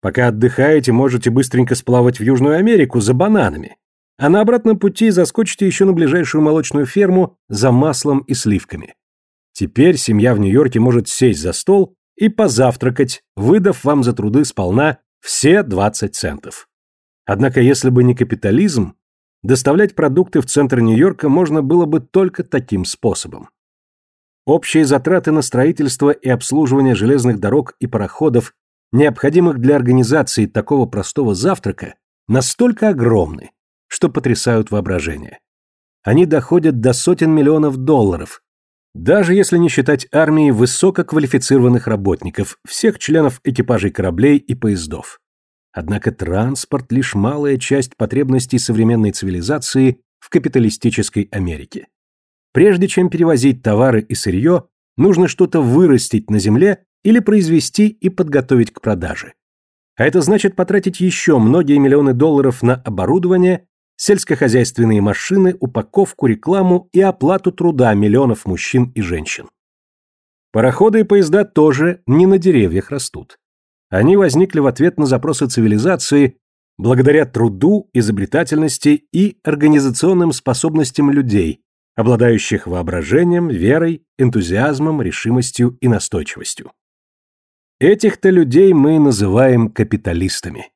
Пока отдыхаете, можете быстренько сплавать в Южную Америку за бананами, а на обратном пути заскочите еще на ближайшую молочную ферму за маслом и сливками. Теперь семья в Нью-Йорке может сесть за стол и позавтракать, выдав вам за труды сполна все 20 центов. Однако, если бы не капитализм, доставлять продукты в центр Нью-Йорка можно было бы только таким способом. Общие затраты на строительство и обслуживание железных дорог и пароходов, необходимых для организации такого простого завтрака, настолько огромны, что потрясают воображение. Они доходят до сотен миллионов долларов, даже если не считать армии высококвалифицированных работников, всех членов экипажей кораблей и поездов. Однако транспорт – лишь малая часть потребностей современной цивилизации в капиталистической Америке. Прежде чем перевозить товары и сырье, нужно что-то вырастить на земле или произвести и подготовить к продаже. А это значит потратить еще многие миллионы долларов на оборудование, сельскохозяйственные машины, упаковку, рекламу и оплату труда миллионов мужчин и женщин. Пароходы и поезда тоже не на деревьях растут. Они возникли в ответ на запросы цивилизации благодаря труду, изобретательности и организационным способностям людей, обладающих воображением, верой, энтузиазмом, решимостью и настойчивостью. Этих-то людей мы называем капиталистами.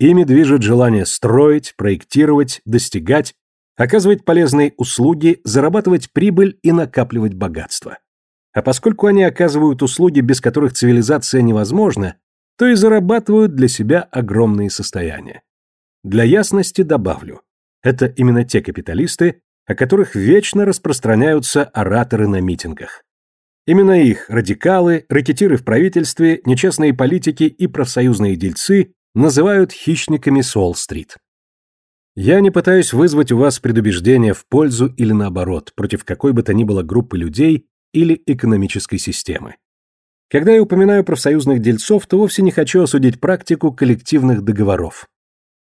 Ими движет желание строить, проектировать, достигать, оказывать полезные услуги, зарабатывать прибыль и накапливать богатство. А поскольку они оказывают услуги, без которых цивилизация невозможна, то и зарабатывают для себя огромные состояния. Для ясности добавлю, это именно те капиталисты, о которых вечно распространяются ораторы на митингах. Именно их радикалы, рэкетиры в правительстве, нечестные политики и профсоюзные дельцы называют хищниками Солл-стрит. Я не пытаюсь вызвать у вас предубеждение в пользу или наоборот, против какой бы то ни было группы людей или экономической системы. Когда я упоминаю профсоюзных дельцов, то вовсе не хочу осудить практику коллективных договоров.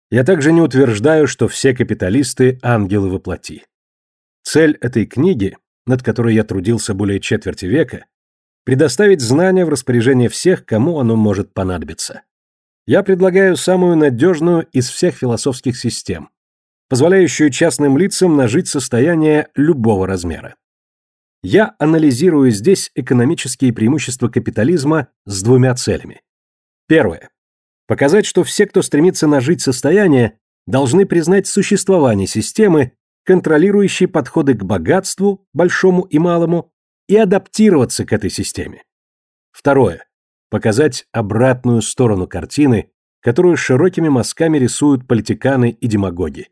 Я также не утверждаю, что все капиталисты – ангелы во плоти. Цель этой книги, над которой я трудился более четверти века, предоставить знания в распоряжение всех, кому оно может понадобиться. Я предлагаю самую надежную из всех философских систем, позволяющую частным лицам нажить состояние любого размера. Я анализирую здесь экономические преимущества капитализма с двумя целями. Первое. Показать, что все, кто стремится нажить состояние, должны признать существование системы, контролирующей подходы к богатству, большому и малому, и адаптироваться к этой системе. Второе. Показать обратную сторону картины, которую широкими мазками рисуют политиканы и демагоги.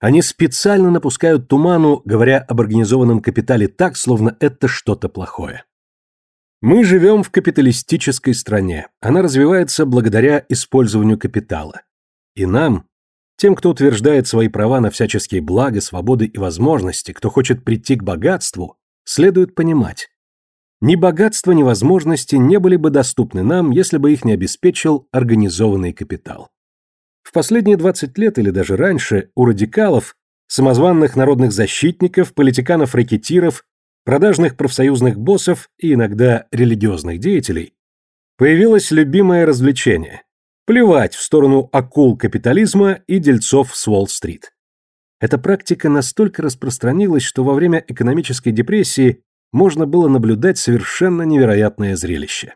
Они специально напускают туману, говоря об организованном капитале так, словно это что-то плохое. Мы живем в капиталистической стране. Она развивается благодаря использованию капитала. И нам, тем, кто утверждает свои права на всяческие блага, свободы и возможности, кто хочет прийти к богатству, следует понимать. Ни богатство, ни возможности не были бы доступны нам, если бы их не обеспечил организованный капитал. В последние 20 лет или даже раньше у радикалов, самозванных народных защитников, политиканов-рэкетиров, продажных профсоюзных боссов и иногда религиозных деятелей появилось любимое развлечение – плевать в сторону акул капитализма и дельцов с Уолл-стрит. Эта практика настолько распространилась, что во время экономической депрессии можно было наблюдать совершенно невероятное зрелище.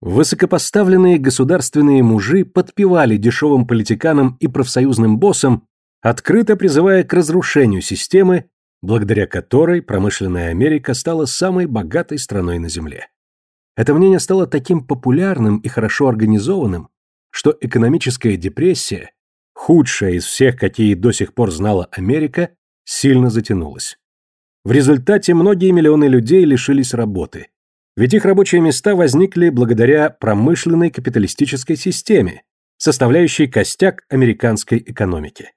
Высокопоставленные государственные мужи подпевали дешевым политиканам и профсоюзным боссам, открыто призывая к разрушению системы, благодаря которой промышленная Америка стала самой богатой страной на Земле. Это мнение стало таким популярным и хорошо организованным, что экономическая депрессия, худшая из всех, какие до сих пор знала Америка, сильно затянулась. В результате многие миллионы людей лишились работы, ведь их рабочие места возникли благодаря промышленной капиталистической системе, составляющей костяк американской экономики.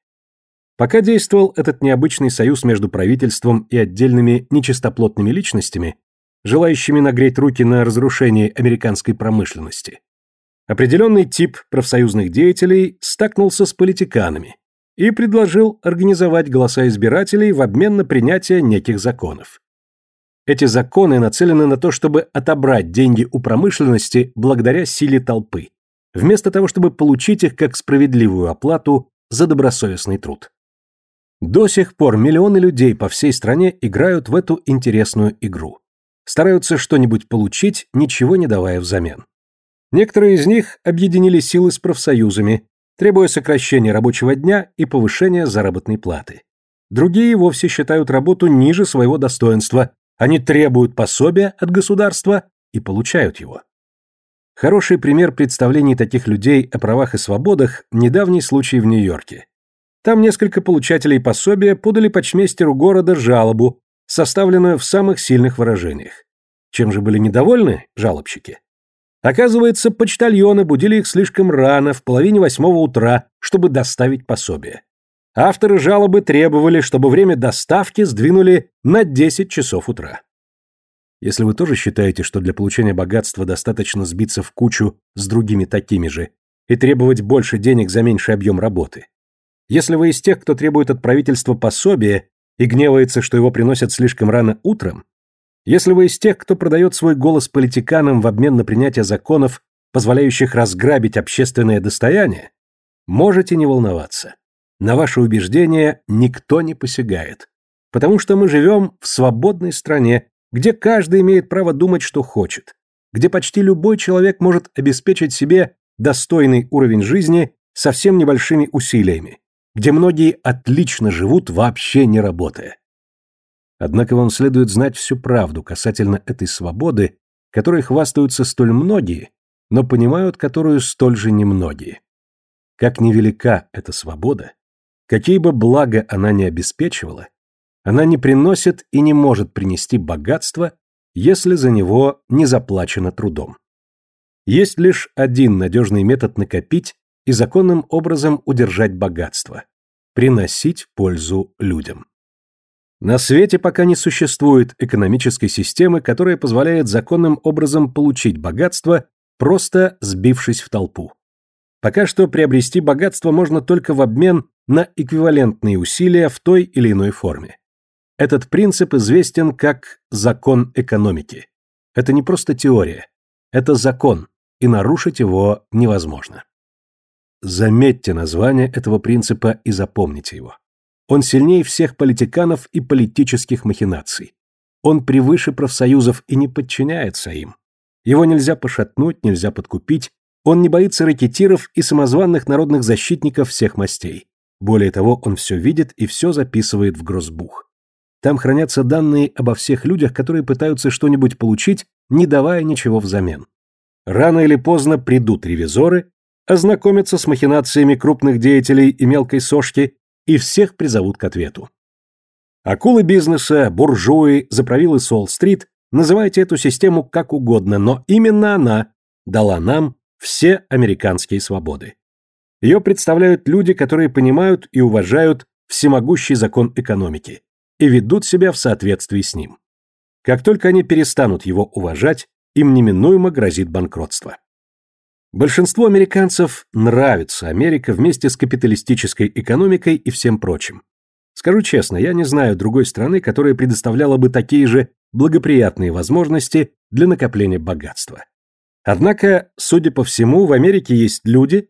Пока действовал этот необычный союз между правительством и отдельными нечистоплотными личностями, желающими нагреть руки на разрушение американской промышленности, определенный тип профсоюзных деятелей стакнулся с политиканами и предложил организовать голоса избирателей в обмен на принятие неких законов. Эти законы нацелены на то, чтобы отобрать деньги у промышленности благодаря силе толпы, вместо того, чтобы получить их как справедливую оплату за добросовестный труд. До сих пор миллионы людей по всей стране играют в эту интересную игру. Стараются что-нибудь получить, ничего не давая взамен. Некоторые из них объединили силы с профсоюзами, требуя сокращения рабочего дня и повышения заработной платы. Другие вовсе считают работу ниже своего достоинства, они требуют пособия от государства и получают его. Хороший пример представлений таких людей о правах и свободах – недавний случай в Нью-Йорке. Там несколько получателей пособия подали почмейстеру города жалобу, составленную в самых сильных выражениях. Чем же были недовольны жалобщики? Оказывается, почтальоны будили их слишком рано, в половине восьмого утра, чтобы доставить пособие. Авторы жалобы требовали, чтобы время доставки сдвинули на 10 часов утра. Если вы тоже считаете, что для получения богатства достаточно сбиться в кучу с другими такими же и требовать больше денег за меньший объем работы, если вы из тех, кто требует от правительства пособия и гневается, что его приносят слишком рано утром, если вы из тех, кто продает свой голос политиканам в обмен на принятие законов, позволяющих разграбить общественное достояние, можете не волноваться. На ваши убеждения никто не посягает. Потому что мы живем в свободной стране, где каждый имеет право думать, что хочет, где почти любой человек может обеспечить себе достойный уровень жизни совсем небольшими усилиями, где многие отлично живут, вообще не работая. Однако вам следует знать всю правду касательно этой свободы, которой хвастаются столь многие, но понимают которую столь же немногие. Как невелика эта свобода, Какие бы блага она ни обеспечивала, она не приносит и не может принести богатство, если за него не заплачено трудом. Есть лишь один надежный метод накопить и законным образом удержать богатство – приносить пользу людям. На свете пока не существует экономической системы, которая позволяет законным образом получить богатство, просто сбившись в толпу. Пока что приобрести богатство можно только в обмен на эквивалентные усилия в той или иной форме. Этот принцип известен как закон экономики. Это не просто теория, это закон, и нарушить его невозможно. Заметьте название этого принципа и запомните его. Он сильнее всех политиканов и политических махинаций. Он превыше профсоюзов и не подчиняется им. Его нельзя пошатнуть, нельзя подкупить, он не боится ракетиров и самозванных народных защитников всех мастей. Более того, он все видит и все записывает в Гроссбух. Там хранятся данные обо всех людях, которые пытаются что-нибудь получить, не давая ничего взамен. Рано или поздно придут ревизоры, ознакомятся с махинациями крупных деятелей и мелкой сошки и всех призовут к ответу. Акулы бизнеса, буржуи, заправилы Солл-стрит, называйте эту систему как угодно, но именно она дала нам все американские свободы. Ее представляют люди, которые понимают и уважают всемогущий закон экономики и ведут себя в соответствии с ним. Как только они перестанут его уважать, им неминуемо грозит банкротство. Большинству американцев нравится Америка вместе с капиталистической экономикой и всем прочим. Скажу честно, я не знаю другой страны, которая предоставляла бы такие же благоприятные возможности для накопления богатства. Однако, судя по всему, в Америке есть люди,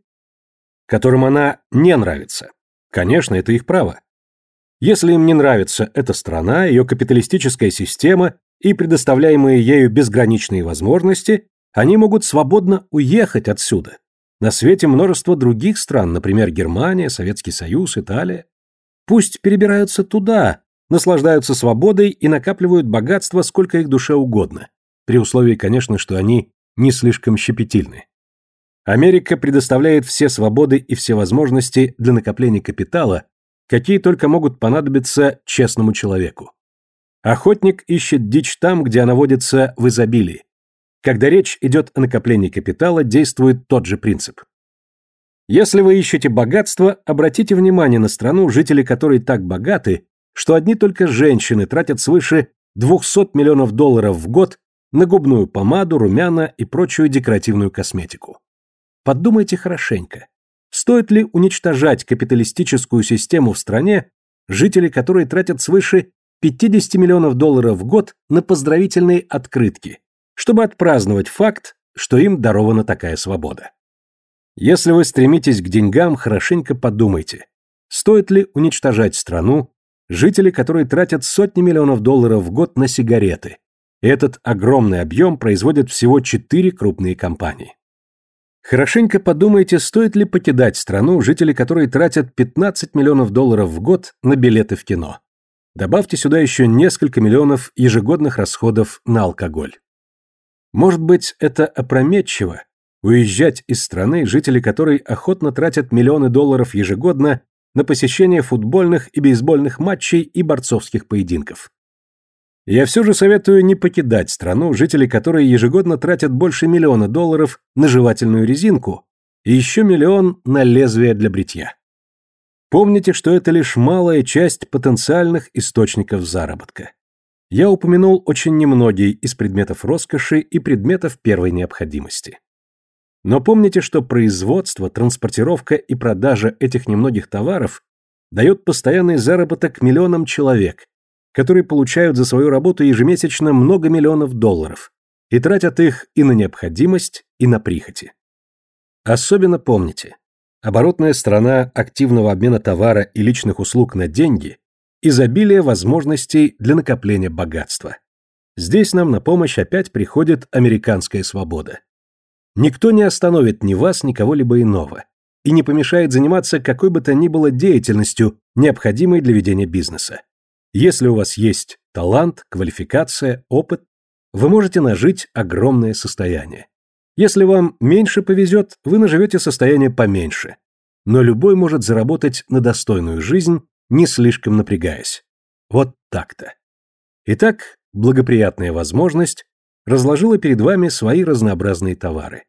которым она не нравится. Конечно, это их право. Если им не нравится эта страна, ее капиталистическая система и предоставляемые ею безграничные возможности, они могут свободно уехать отсюда. На свете множество других стран, например, Германия, Советский Союз, Италия. Пусть перебираются туда, наслаждаются свободой и накапливают богатство сколько их душе угодно, при условии, конечно, что они не слишком щепетильны. Америка предоставляет все свободы и все возможности для накопления капитала, какие только могут понадобиться честному человеку. Охотник ищет дичь там, где она водится в изобилии. Когда речь идет о накоплении капитала, действует тот же принцип. Если вы ищете богатство, обратите внимание на страну, жители которой так богаты, что одни только женщины тратят свыше 200 миллионов долларов в год на губную помаду, румяна и прочую декоративную косметику. Подумайте хорошенько. Стоит ли уничтожать капиталистическую систему в стране, жители которой тратят свыше 50 миллионов долларов в год на поздравительные открытки, чтобы отпраздновать факт, что им дарована такая свобода. Если вы стремитесь к деньгам, хорошенько подумайте, стоит ли уничтожать страну, жители которой тратят сотни миллионов долларов в год на сигареты, этот огромный объем производят всего четыре крупные компании. Хорошенько подумайте, стоит ли покидать страну, жители которой тратят 15 миллионов долларов в год на билеты в кино. Добавьте сюда еще несколько миллионов ежегодных расходов на алкоголь. Может быть, это опрометчиво уезжать из страны, жители которой охотно тратят миллионы долларов ежегодно на посещение футбольных и бейсбольных матчей и борцовских поединков. Я все же советую не покидать страну, жители которой ежегодно тратят больше миллиона долларов на жевательную резинку и еще миллион на лезвие для бритья. Помните, что это лишь малая часть потенциальных источников заработка я упомянул очень немногие из предметов роскоши и предметов первой необходимости. Но помните, что производство, транспортировка и продажа этих немногих товаров дает постоянный заработок миллионам человек, которые получают за свою работу ежемесячно много миллионов долларов и тратят их и на необходимость, и на прихоти. Особенно помните, оборотная сторона активного обмена товара и личных услуг на деньги изобилие возможностей для накопления богатства. Здесь нам на помощь опять приходит американская свобода. Никто не остановит ни вас, ни кого-либо иного и не помешает заниматься какой бы то ни было деятельностью, необходимой для ведения бизнеса. Если у вас есть талант, квалификация, опыт, вы можете нажить огромное состояние. Если вам меньше повезет, вы наживете состояние поменьше. Но любой может заработать на достойную жизнь не слишком напрягаясь. Вот так-то. Итак, благоприятная возможность разложила перед вами свои разнообразные товары.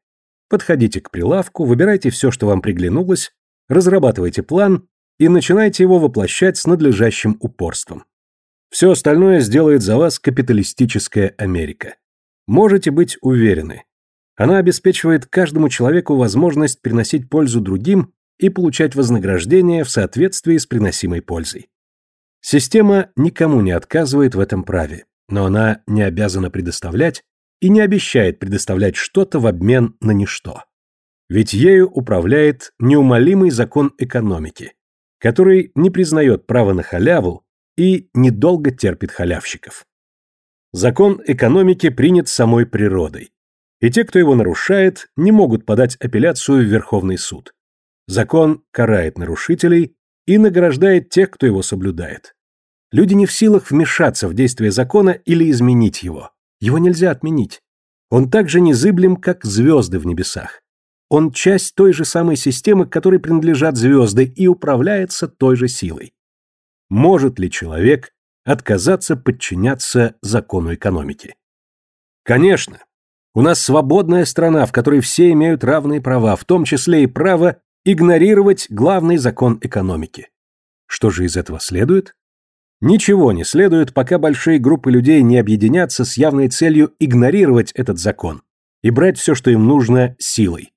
Подходите к прилавку, выбирайте все, что вам приглянулось, разрабатывайте план и начинайте его воплощать с надлежащим упорством. Все остальное сделает за вас капиталистическая Америка. Можете быть уверены. Она обеспечивает каждому человеку возможность приносить пользу другим и получать вознаграждение в соответствии с приносимой пользой. Система никому не отказывает в этом праве, но она не обязана предоставлять и не обещает предоставлять что-то в обмен на ничто. Ведь ею управляет неумолимый закон экономики, который не признает права на халяву и недолго терпит халявщиков. Закон экономики принят самой природой, и те, кто его нарушает, не могут подать апелляцию в Верховный суд. Закон карает нарушителей и награждает тех, кто его соблюдает. Люди не в силах вмешаться в действие закона или изменить его. Его нельзя отменить. Он так же незыблем, как звезды в небесах. Он часть той же самой системы, к которой принадлежат звезды, и управляется той же силой. Может ли человек отказаться подчиняться закону экономики? Конечно. У нас свободная страна, в которой все имеют равные права, в том числе и право игнорировать главный закон экономики. Что же из этого следует? Ничего не следует, пока большие группы людей не объединятся с явной целью игнорировать этот закон и брать все, что им нужно, силой.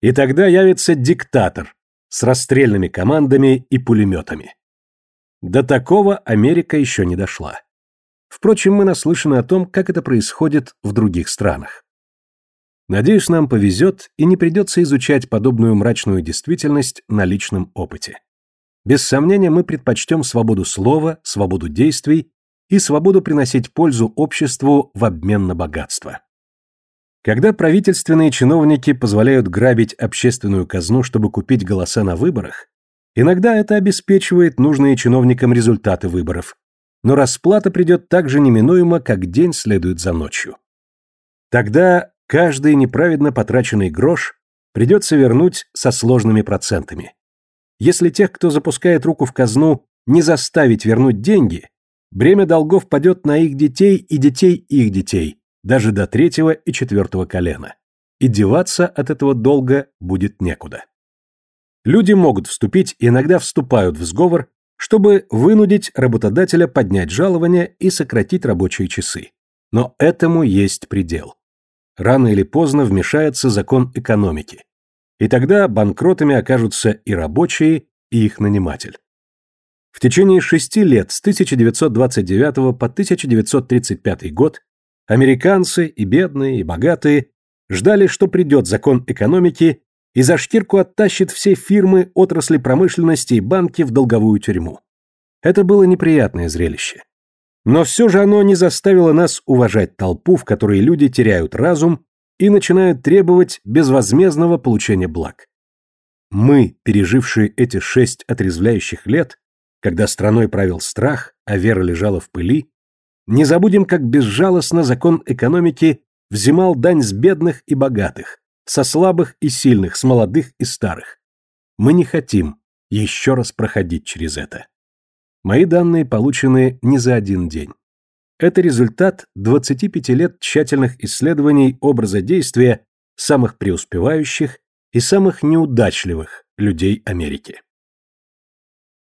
И тогда явится диктатор с расстрельными командами и пулеметами. До такого Америка еще не дошла. Впрочем, мы наслышаны о том, как это происходит в других странах. Надеюсь, нам повезет и не придется изучать подобную мрачную действительность на личном опыте. Без сомнения, мы предпочтем свободу слова, свободу действий и свободу приносить пользу обществу в обмен на богатство. Когда правительственные чиновники позволяют грабить общественную казну, чтобы купить голоса на выборах, иногда это обеспечивает нужные чиновникам результаты выборов, но расплата придет так же неминуемо, как день следует за ночью. Тогда каждый неправедно потраченный грош придется вернуть со сложными процентами. Если тех, кто запускает руку в казну, не заставить вернуть деньги, бремя долгов падет на их детей и детей их детей, даже до третьего и четвертого колена. И деваться от этого долга будет некуда. Люди могут вступить иногда вступают в сговор, чтобы вынудить работодателя поднять жалование и сократить рабочие часы. Но этому есть предел. Рано или поздно вмешается закон экономики. И тогда банкротами окажутся и рабочие, и их наниматель. В течение шести лет с 1929 по 1935 год Американцы, и бедные, и богатые, ждали, что придет закон экономики и за шкирку оттащит все фирмы, отрасли промышленности и банки в долговую тюрьму. Это было неприятное зрелище. Но все же оно не заставило нас уважать толпу, в которой люди теряют разум и начинают требовать безвозмездного получения благ. Мы, пережившие эти шесть отрезвляющих лет, когда страной правил страх, а вера лежала в пыли, не забудем, как безжалостно закон экономики взимал дань с бедных и богатых, со слабых и сильных, с молодых и старых. Мы не хотим еще раз проходить через это. Мои данные получены не за один день. Это результат 25 лет тщательных исследований образа действия самых преуспевающих и самых неудачливых людей Америки.